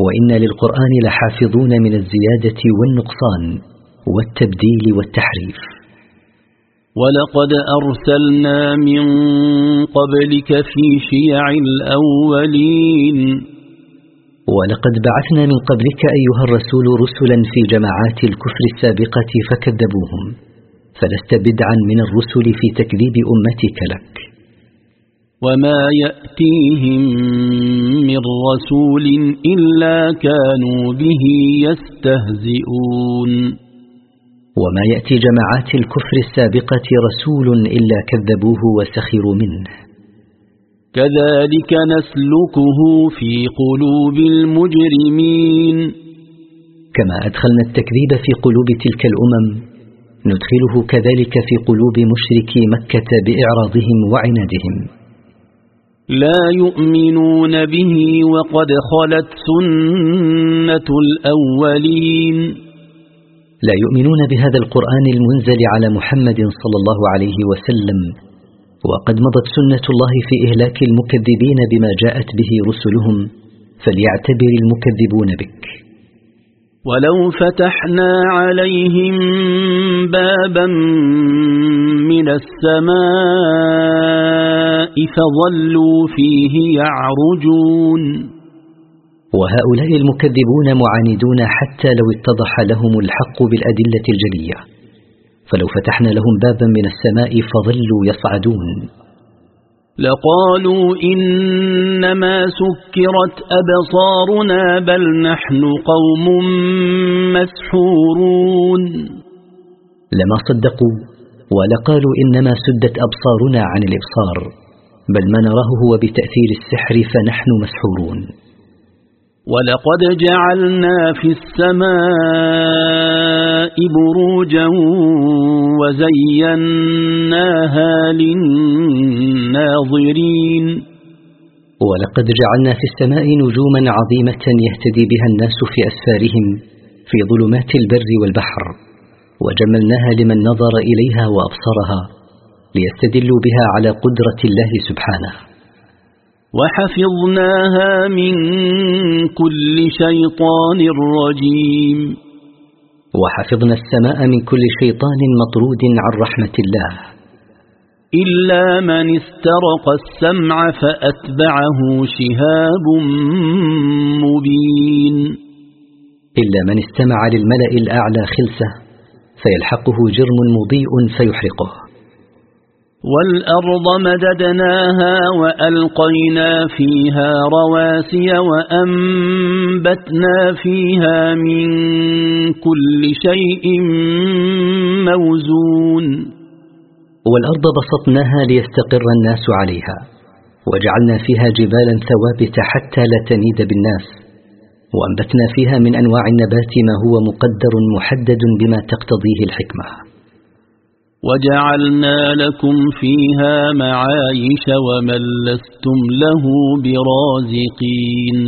وإنا للقرآن لحافظون من الزيادة والنقصان والتبديل والتحريف. ولقد أرسلنا من قبلك في شيع الأولين. ولقد بعثنا من قبلك أيها الرسول رسلا في جماعات الكفر السابقة فكذبوهم. فلست بدعا من الرسل في تكذيب أمتك لك. وما يأتيهم من رسول إلا كانوا به يستهزئون. وما يأتي جماعات الكفر السابقة رسول إلا كذبوه وسخروا منه. كذلك نسلكه في قلوب المجرمين. كما أدخلنا التكذيب في قلوب تلك الأمم ندخله كذلك في قلوب مشركي مكة بإعراضهم وعنادهم. لا يؤمنون به وقد خلت سنة الأولين. لا يؤمنون بهذا القرآن المنزل على محمد صلى الله عليه وسلم وقد مضت سنة الله في إهلاك المكذبين بما جاءت به رسلهم فليعتبر المكذبون بك. ولو فتحنا عليهم بابا من السماء فظلوا فيه يعرجون. وهؤلاء المكذبون معاندون حتى لو اتضح لهم الحق بالأدلة الجلية. فلو فتحنا لهم بابا من السماء فظلوا يصعدون. لقالوا إنما سكرت أبصارنا بل نحن قوم مسحورون. لما صدقوا ولقالوا إنما سدت أبصارنا عن الإبصار بل ما نراه هو بتأثير السحر فنحن مسحورون. ولقد جعلنا في السماء بروجا وزيناها للناظرين. ولقد جعلنا في السماء نجوما عظيمة يهتدي بها الناس في أسفارهم في ظلمات البر والبحر وجملناها لمن نظر إليها وأبصرها ليستدلوا بها على قدرة الله سبحانه. وحفظناها من كل شيطان رجيم. وحفظنا السماء من كل شيطان مطرود عن رحمة الله. إلا من استرق السمع فأتبعه شهاب مبين. إلا من استمع للملأ الأعلى خلسة فيلحقه جرم مضيء فيحرقه. والأرض مددناها وألقينا فيها رواسي وأنبتنا فيها من كل شيء موزون. والأرض بسطناها ليستقر الناس عليها وجعلنا فيها جبالا ثوابت حتى لا تميد بالناس وأنبتنا فيها من أنواع النبات ما هو مقدر محدد بما تقتضيه الحكمة. وجعلنا لكم فيها معايش ومن لستم له برازقين.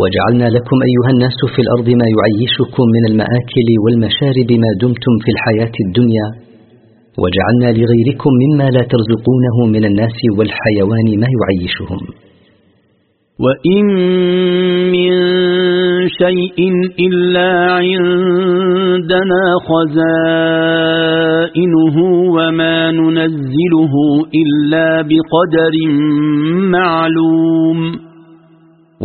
وجعلنا لكم أيها الناس في الأرض ما يعيشكم من المآكل والمشارب ما دمتم في الحياة الدنيا. وجعلنا لغيركم مما لا ترزقونه من الناس والحيوان ما يعيشهم. وإن من شيء إلا عندنا خزائنه وما ننزله إلا بقدر معلوم.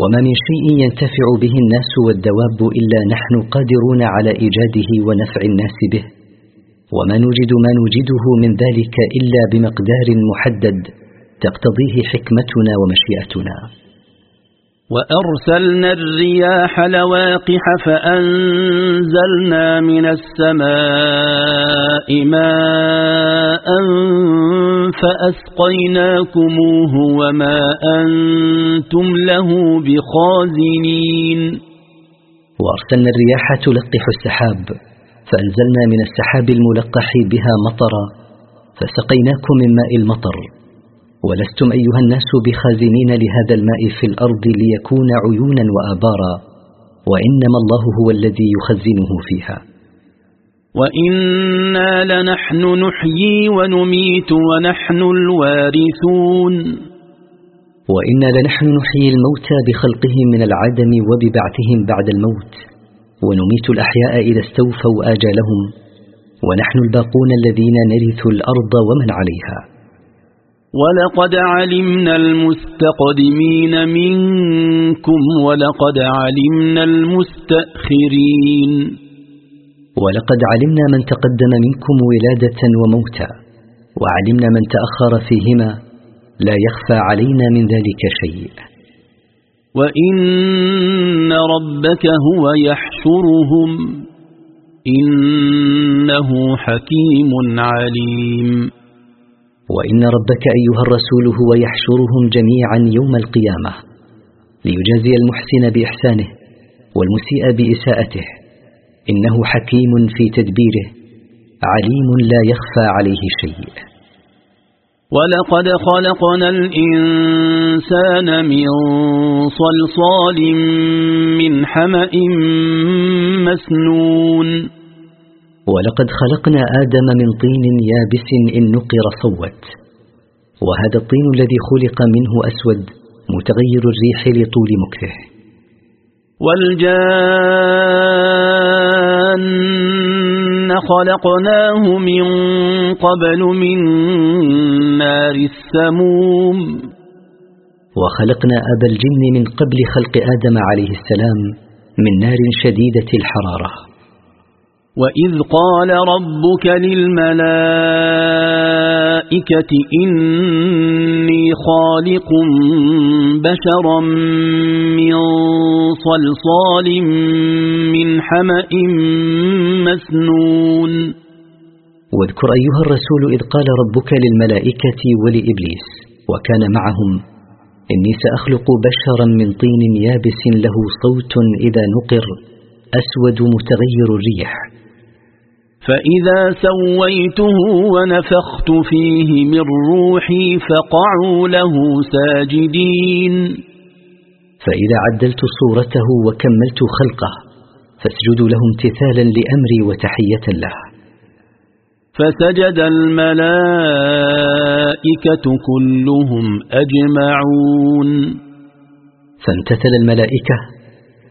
وما من شيء ينتفع به الناس والدواب إلا نحن قادرون على إيجاده ونفع الناس به. وما نوجد ما نوجده من ذلك إلا بمقدار محدد تقتضيه حكمتنا ومشيئتنا. وأرسلنا الرياح لواقح فأنزلنا من السماء ماء فأسقيناكموه وما أنتم له بخازنين. وأرسلنا الرياح تلقح السحاب فأنزلنا من السحاب الملقح بها مطرا فسقيناكم من ماء المطر ولستم أيها الناس بخازنين لهذا الماء في الأرض ليكون عيونا وآبارا وإنما الله هو الذي يخزنه فيها. وإنا لنحن نحيي ونميت ونحن الوارثون. وإنا لنحن نحيي الموتى بخلقهم من العدم وببعثهم بعد الموت ونميت الأحياء إذا استوفوا آجالهم ونحن الباقون الذين نرث الأرض ومن عليها. ولقد علمنا المستقدمين منكم ولقد علمنا المستأخرين ولقد علمنا من تقدم منكم ولادة وموتا وعلمنا من تأخر فيهما لا يخفى علينا من ذلك شيء وإن ربك هو يحشرهم إنه حكيم عليم وإن ربك أيها الرسول هو يحشرهم جميعا يوم القيامة ليجازي المحسن بإحسانه والمسيء بإساءته إنه حكيم في تدبيره عليم لا يخفى عليه شيء. ولقد خلقنا الإنسان من صلصال من حمأ مسنون. ولقد خلقنا آدم من طين يابس إن نقر صوت. وهذا الطين الذي خلق منه أسود متغير الريح لطول مكثه والجان خلقناه من قبل من نار السموم. وخلقنا أبا الجن من قبل خلق آدم عليه السلام من نار شديدة الحرارة. وإذ قال ربك للملائكة إني خالق بشرا من صلصال من حمأ مسنون واذكر أيها الرسول إذ قال ربك للملائكة ولإبليس وكان معهم إني سأخلق بشرا من طين يابس له صوت إذا نقر أسود متغير الريح. فإذا سويته ونفخت فيه من روحي فقعوا له ساجدين. فإذا عدلت صورته وكملت خلقه فاسجدوا له امتثالا لأمري وتحية له. فسجد الملائكة كلهم أجمعون. فامتثل الملائكة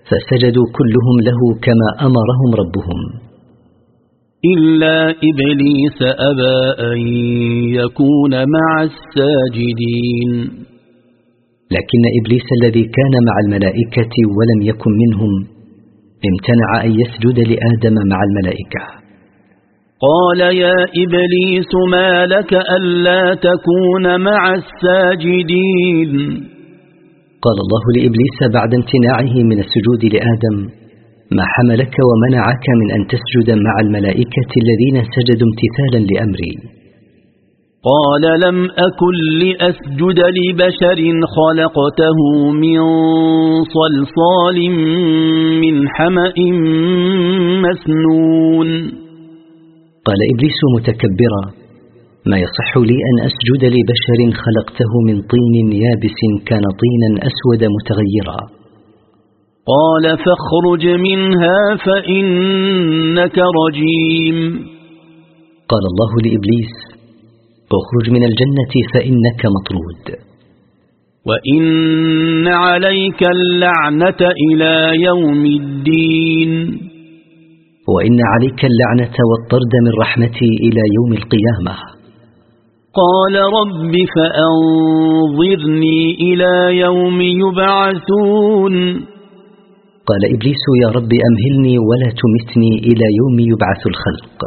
فسجدوا كلهم له كما أمرهم ربهم. إلا إبليس أبى أن يكون مع الساجدين. لكن إبليس الذي كان مع الملائكة ولم يكن منهم امتنع أن يسجد لآدم مع الملائكة. قال يا إبليس ما لك ألا تكون مع الساجدين؟ قال الله لإبليس بعد امتناعه من السجود لآدم ما حملك ومنعك من أن تسجد مع الملائكة الذين سجدوا امتثالا لأمري. قال لم أكن لأسجد لبشر خلقته من صلصال من حمأ مسنون. قال إبليس متكبرا ما يصح لي أن أسجد لبشر خلقته من طين يابس كان طينا أسود متغيرا. قال فاخرج منها فإنك رجيم. قال الله لإبليس اخرج من الجنة فإنك مطرود. وإن عليك اللعنة إلى يوم الدين. وإن عليك اللعنة والطرد من رحمتي إلى يوم القيامة. قال رب فأنظرني إلى يوم يبعثون. قال إبليس يا رب أمهلني ولا تمتني إلى يوم يبعث الخلق.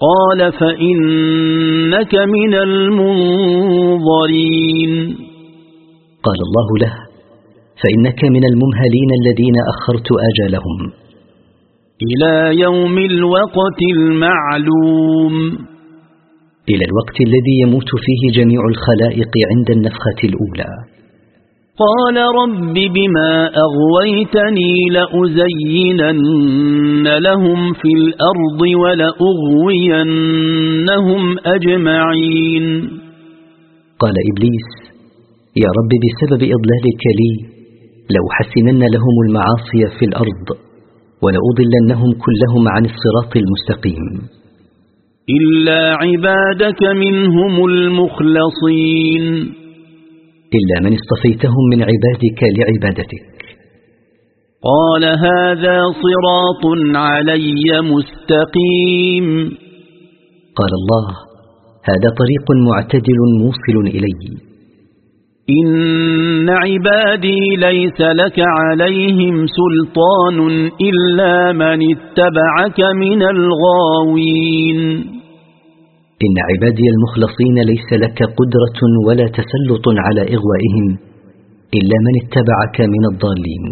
قال فإنك من المنظرين. قال الله له فإنك من الممهلين الذين أخرت آجالهم. إلى يوم الوقت المعلوم. إلى الوقت الذي يموت فيه جميع الخلائق عند النفخة الأولى. قال رب بما أغويتني لأزينن لهم في الأرض ولأغوينهم أجمعين. قال إبليس يا رب بسبب إضلالك لي لو حسنن لهم المعاصي في الأرض ولأضلنهم كلهم عن الصراط المستقيم. إلا عبادك منهم المخلصين. إلا من اصطفيتهم من عبادك لعبادتك. قال هذا صراط علي مستقيم. قال الله هذا طريق معتدل موصل إلي. إن عبادي ليس لك عليهم سلطان إلا من اتبعك من الغاوين. إن عبادي المخلصين ليس لك قدرة ولا تسلط على إغوائهم إلا من اتبعك من الضالين.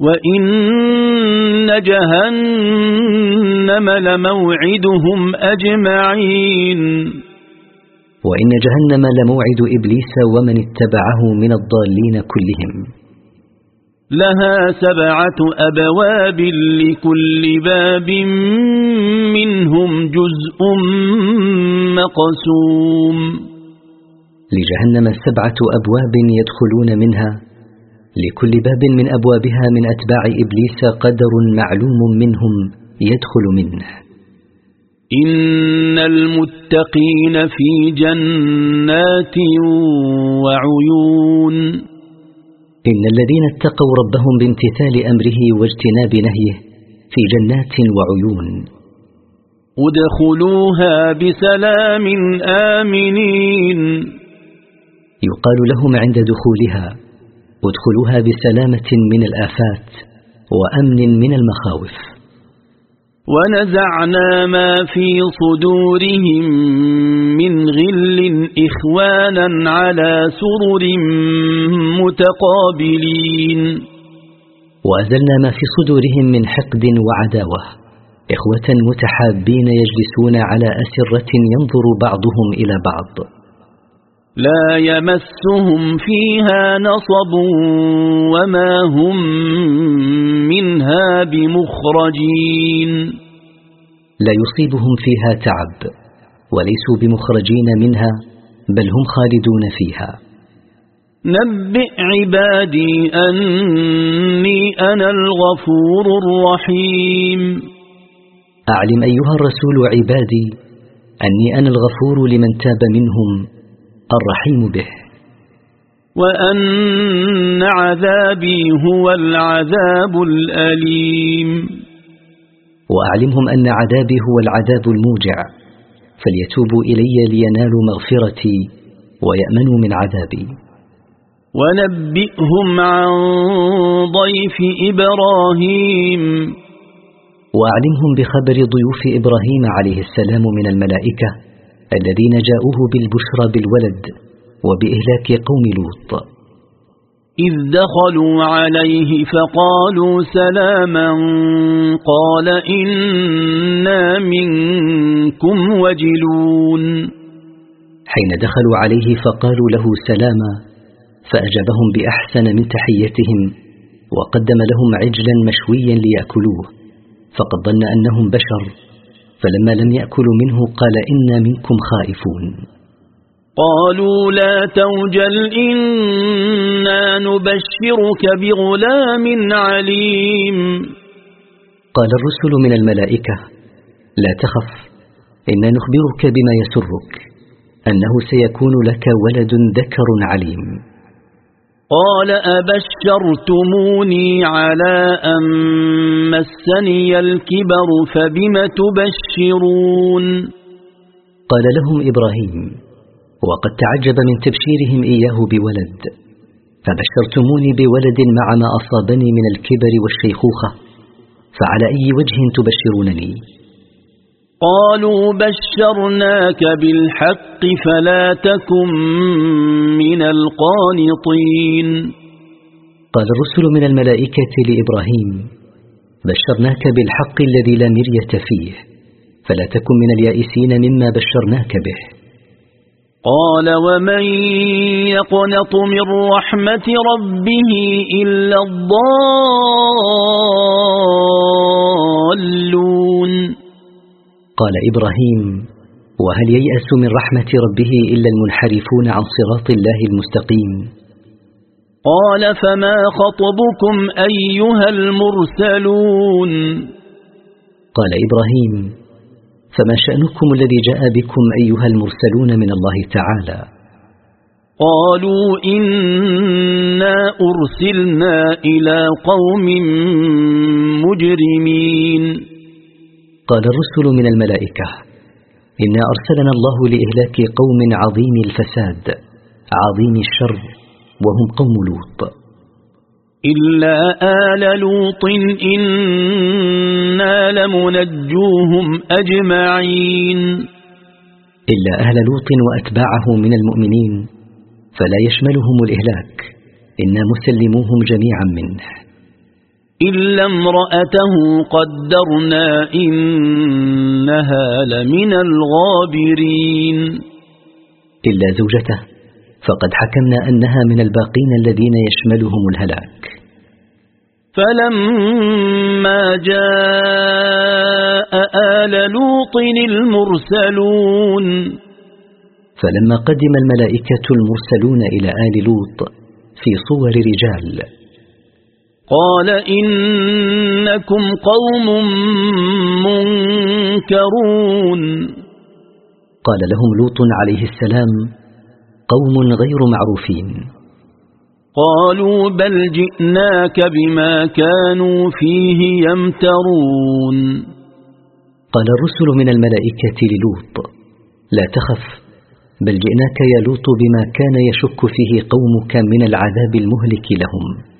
وإن جهنم لموعدهم أجمعين. وإن جهنم لموعد إبليس ومن اتبعه من الضالين كلهم. لها سبعة أبواب لكل باب منهم جزء مقسوم. لجهنم سبعة أبواب يدخلون منها لكل باب من أبوابها من أتباع إبليس قدر معلوم منهم يدخل منه. إن المتقين في جنات وعيون. إن الذين اتقوا ربهم بامتثال أمره واجتناب نهيه في جنات وعيون. ادخلوها بسلام آمنين. يقال لهم عند دخولها ادخلوها بسلامة من الآفات وأمن من المخاوف. ونزعنا ما في صدورهم من غل إخوانا على سرر متقابلين. وأزلنا ما في صدورهم من حقد وعداوة. إخوة متحابين يجلسون على أسرة ينظر بعضهم إلى بعض. لا يمسهم فيها نصب وما هم منها بمخرجين. لا يصيبهم فيها تعب وليسوا بمخرجين منها بل هم خالدون فيها. نبئ عبادي أني أنا الغفور الرحيم. أعلم أيها الرسول عبادي أني أنا الغفور لمن تاب منهم الرحيم به. وأن عذابي هو العذاب الأليم. وأعلمهم أن عذابي هو العذاب الموجع. فليتوبوا إلي لينالوا مغفرتي ويأمنوا من عذابي. ونبئهم عن ضيف إبراهيم. وأعلمهم بخبر ضيوف إبراهيم عليه السلام من الملائكة الذين جاءوه بالبشرى بالولد وبإهلاك قوم لوط. إذ دخلوا عليه فقالوا سلاما قال إنا منكم وجلون. حين دخلوا عليه فقالوا له سلاما فأجابهم بأحسن من تحيتهم وقدم لهم عجلا مشويا ليأكلوه فقد ظن أنهم بشر فلما لم يأكلوا منه قال إنا منكم خائفون. قالوا لا توجل إنا نبشرك بغلام عليم. قال الرسل من الملائكة لا تخف إنا نخبرك بما يسرك أنه سيكون لك ولد ذكر عليم. قال أبشرتموني على أن مسني الكبر فبم تبشرون؟ قال لهم إبراهيم وقد تعجب من تبشيرهم إياه بولد فبشرتموني بولد مع ما أصابني من الكبر والشيخوخة فعلى أي وجه تبشرونني؟ قالوا بشرناك بالحق فلا تكن من القانطين. قال الرسل من الملائكة لإبراهيم بشرناك بالحق الذي لا مرية فيه فلا تكن من اليائسين مما بشرناك به. قال ومن يقنط من رحمة ربه إلا الضالون. قال إبراهيم وهل ييأس من رحمة ربه إلا المنحرفون عن صراط الله المستقيم؟ قال فما خطبكم أيها المرسلون؟ قال إبراهيم فما شأنكم الذي جاء بكم أيها المرسلون من الله تعالى؟ قالوا إنا أرسلنا إلى قوم مجرمين. قال الرسل من الملائكة إنا أرسلنا الله لإهلاك قوم عظيم الفساد عظيم الشر وهم قوم لوط. إلا آل لوط إنا لمنجوهم أجمعين. إلا أهل لوط وأتباعه من المؤمنين فلا يشملهم الإهلاك إنا مسلموهم جميعا منه. إلا امرأته قدرنا إنها لمن الغابرين. إلا زوجته فقد حكمنا أنها من الباقين الذين يشملهم الهلاك. فلما جاء آل لوط المرسلون. فلما قدم الملائكة المرسلون إلى آل لوط في صور رجال قال إنكم قوم منكرون. قال لهم لوط عليه السلام قوم غير معروفين. قالوا بل جئناك بما كانوا فيه يمترون. قال الرسل من الملائكة للوط لا تخف بل جئناك يا لوط بما كان يشك فيه قومك من العذاب المهلك لهم.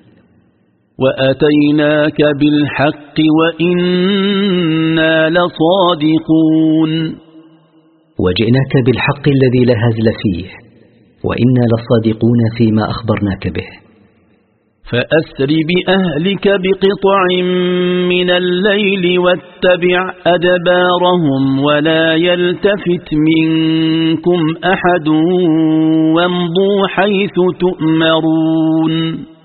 وأتيناك بالحق وإنا لصادقون. وجئناك بالحق الذي لا هزل فيه وإنا لصادقون فيما أخبرناك به. فأسر بأهلك بقطع من الليل واتبع أدبارهم ولا يلتفت منكم أحد وامضوا حيث تؤمرون.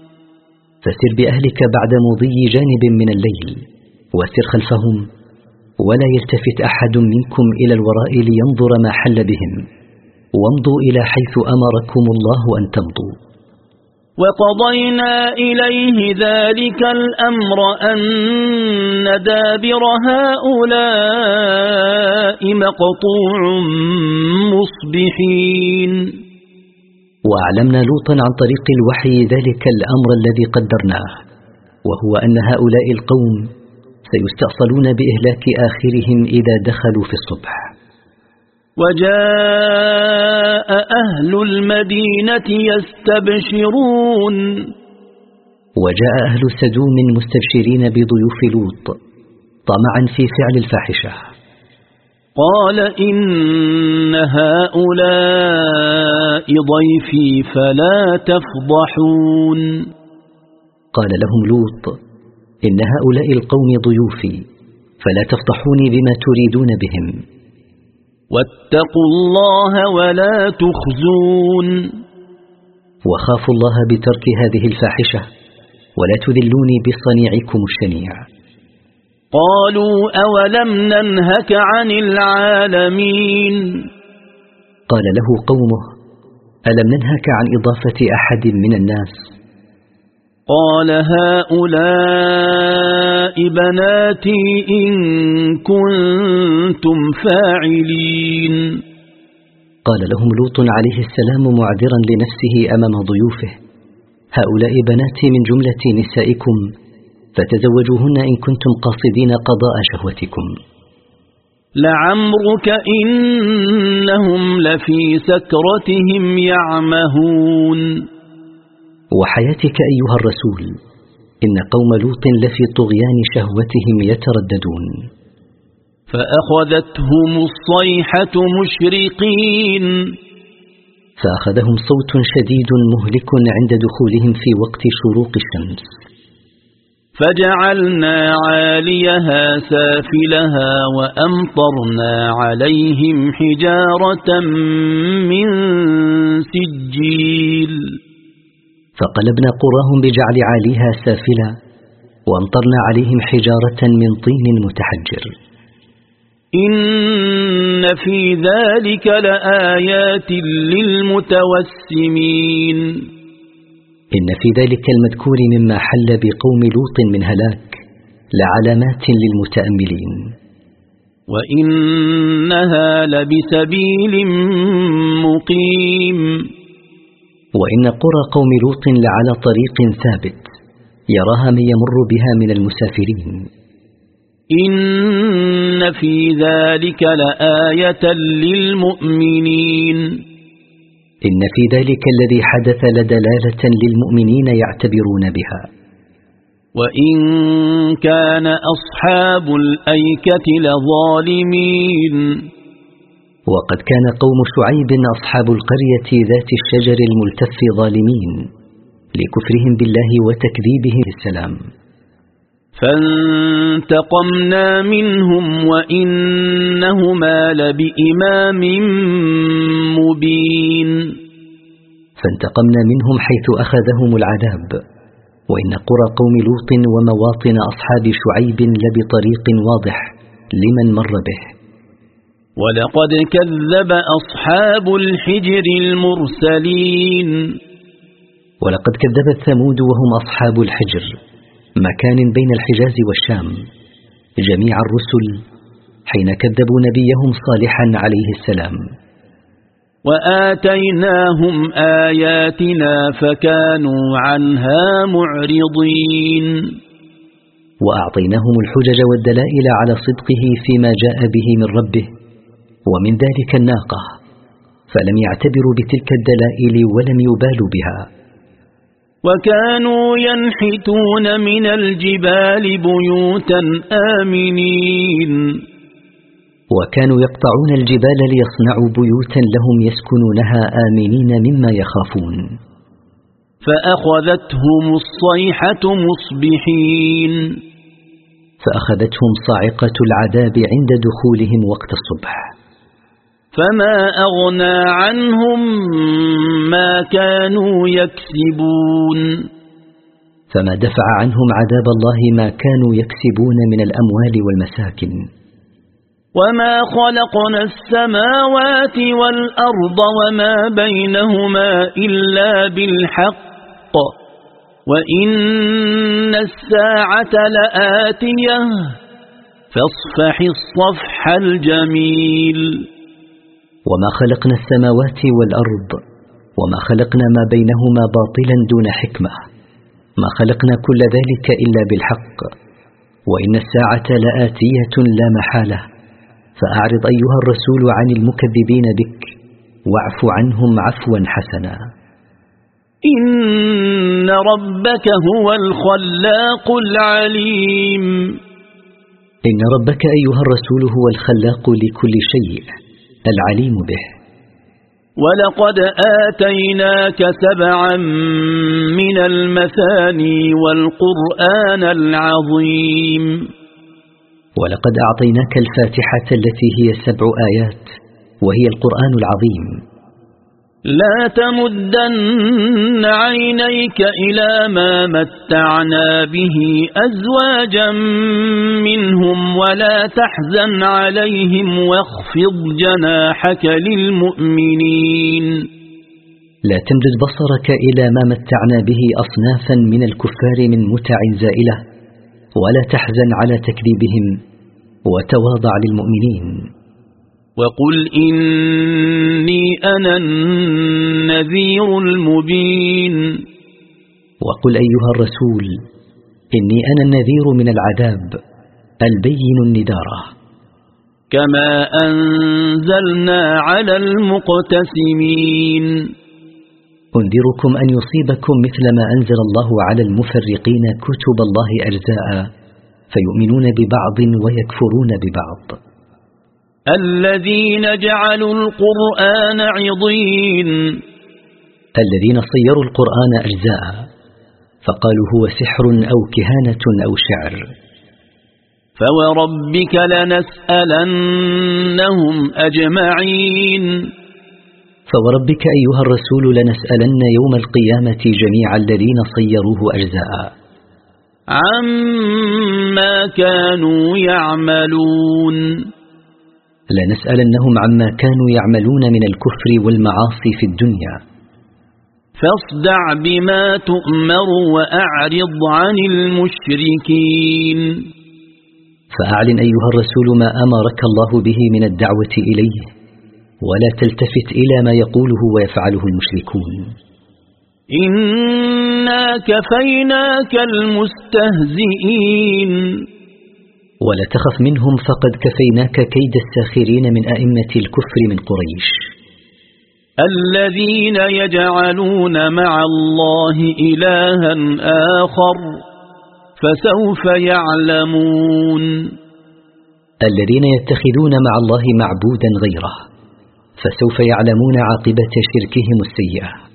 فسر بأهلك بعد مضي جانب من الليل وسر خلفهم ولا يلتفت أحد منكم إلى الوراء لينظر ما حل بهم وامضوا إلى حيث أمركم الله أن تمضوا. وقضينا إليه ذلك الأمر أن دابر هؤلاء مقطوع مصبحين. وأعلمنا لوطا عن طريق الوحي ذلك الأمر الذي قدرناه وهو أن هؤلاء القوم سيستأصلون بإهلاك آخرهم إذا دخلوا في الصبح. وجاء أهل المدينة يستبشرون. وجاء أهل سدوم مستبشرين بضيوف لوط طمعا في فعل الفاحشة. قال إن هؤلاء ضيفي فلا تفضحون. قال لهم لوط إن هؤلاء القوم ضيوفي فلا تفضحوني بما تريدون بهم. واتقوا الله ولا تخزون. وخافوا الله بترك هذه الفاحشة ولا تذلوني بصنيعكم الشنيع. قالوا أولم ننهك عن العالمين؟ قال له قومه ألم ننهك عن إضافة أحد من الناس؟ قال هؤلاء بناتي إن كنتم فاعلين. قال لهم لوط عليه السلام معذرا لنفسه أمام ضيوفه هؤلاء بناتي من جملة نسائكم فتزوجوهن إن كنتم قاصدين قضاء شهوتكم. لعمرك إنهم لفي سكرتهم يعمهون. وحياتك أيها الرسول إن قوم لوط لفي طغيان شهوتهم يترددون. فأخذتهم الصيحة مشرقين. فأخذهم صوت شديد مهلك عند دخولهم في وقت شروق الشمس. فجعلنا عاليها سافلها وأمطرنا عليهم حجارة من سجيل. فقلبنا قراهم بجعل عاليها سافلا وأمطرنا عليهم حجارة من طين متحجر. إن في ذلك لآيات للمتوسمين. إن في ذلك المذكور مما حل بقوم لوط من هلاك لعلامات للمتأملين. وإنها لبسبيل مقيم. وإن قرى قوم لوط لعلى طريق ثابت يراها من يمر بها من المسافرين. إن في ذلك لآية للمؤمنين. إن في ذلك الذي حدث لدلالة للمؤمنين يعتبرون بها. وإن كان أصحاب الأيكة لظالمين. وقد كان قوم شعيب أصحاب القرية ذات الشجر الملتف ظالمين لكفرهم بالله وتكذيبه السلام فانتقمنا منهم وإنهما لبإمام مبين. فانتقمنا منهم حيث أخذهم العذاب وإن قرى قوم لوط ومواطن أصحاب شعيب لبطريق واضح لمن مر به. ولقد كذب أصحاب الحجر المرسلين. ولقد كذبت ثمود وهم أصحاب الحجر مكان بين الحجاز والشام. جميع الرسل حين كذبوا نبيهم صالحا عليه السلام. وآتيناهم آياتنا فكانوا عنها معرضين. وأعطيناهم الحجج والدلائل على صدقه فيما جاء به من ربه ومن ذلك الناقة. فلم يعتبروا بتلك الدلائل ولم يبالوا بها. وكانوا ينحتون من الجبال بيوتا آمنين. وكانوا يقطعون الجبال ليصنعوا بيوتا لهم يسكنونها آمنين مما يخافون. فأخذتهم الصيحة مصبحين. فأخذتهم صاعقة العذاب عند دخولهم وقت الصبح. فما أغنى عنهم ما كانوا يكسبون فما دفع عنهم عذاب الله ما كانوا يكسبون من الأموال والمساكن. وما خلقنا السماوات والأرض وما بينهما إلا بالحق. وإن الساعة لآتية. فاصفح الصفح الجميل. وما خلقنا السماوات والأرض وما خلقنا ما بينهما باطلا دون حكمة ما خلقنا كل ذلك إلا بالحق وإن الساعة لآتية لا محالة فأعرض أيها الرسول عن المكذبين بك واعف عنهم عفوا حسنا إن ربك هو الخلاق العليم إن ربك أيها الرسول هو الخلاق لكل شيء العليم به. ولقد آتيناك سبعا من المثاني والقرآن العظيم. ولقد أعطيناك الفاتحة التي هي سبع آيات وهي القرآن العظيم. لا تمدن عينيك إلى ما متعنا به أزواجا منهم ولا تحزن عليهم واخفض جناحك للمؤمنين. لا تمدد بصرك إلى ما متعنا به أصنافا من الكفار من متع زائلة ولا تحزن على تكذيبهم وتواضع للمؤمنين. وقل إني أنا النذير المبين. وقل أيها الرسول إني أنا النذير من العذاب البين الندارة. كما أنزلنا على المقتسمين. أنذركم أن يصيبكم مثل ما أنزل الله على المفرقين كتب الله أجزاء فيؤمنون ببعض ويكفرون ببعض. الذين جعلوا القرآن عضين. الذين صيروا القرآن أجزاء فقالوا هو سحر أو كهانة أو شعر. فوربك لنسألنهم أجمعين. فوربك أيها الرسول لنسألن يوم القيامة جميع الذين صيروه أجزاء. عما كانوا يعملون. لنسألنهم عما كانوا يعملون من الكفر والمعاصي في الدنيا. فاصدع بما تؤمر وأعرض عن المشركين. فأعلن أيها الرسول ما أمرك الله به من الدعوة إليه ولا تلتفت إلى ما يقوله ويفعله المشركون. إنا كفيناك المستهزئين. ولا تخف منهم فقد كفيناك كيد الساخرين من أئمة الكفر من قريش. الذين يجعلون مع الله إلها آخر فسوف يعلمون. الذين يتخذون مع الله معبودا غيره فسوف يعلمون عاقبة شركهم السيئة.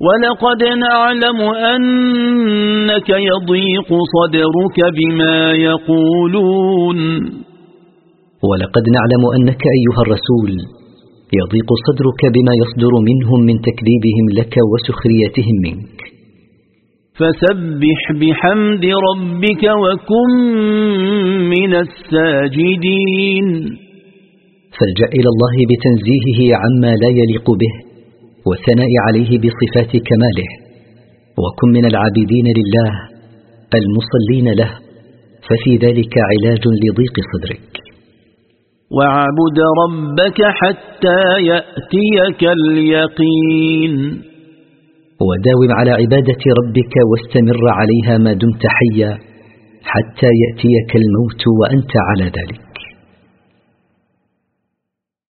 ولقد نعلم أنك يضيق صدرك بما يقولون. ولقد نعلم أنك أيها الرسول يضيق صدرك بما يصدر منهم من تكذيبهم لك وسخريتهم منك. فسبح بحمد ربك وكن من الساجدين. فالجأ إلى الله بتنزيهه عما لا يليق به. والثناء عليه بصفات كماله. وكن من العابدين لله المصلين له ففي ذلك علاج لضيق صدرك. واعبد ربك حتى يأتيك اليقين. وداوم على عبادة ربك واستمر عليها ما دمت حيا حتى يأتيك الموت وأنت على ذلك.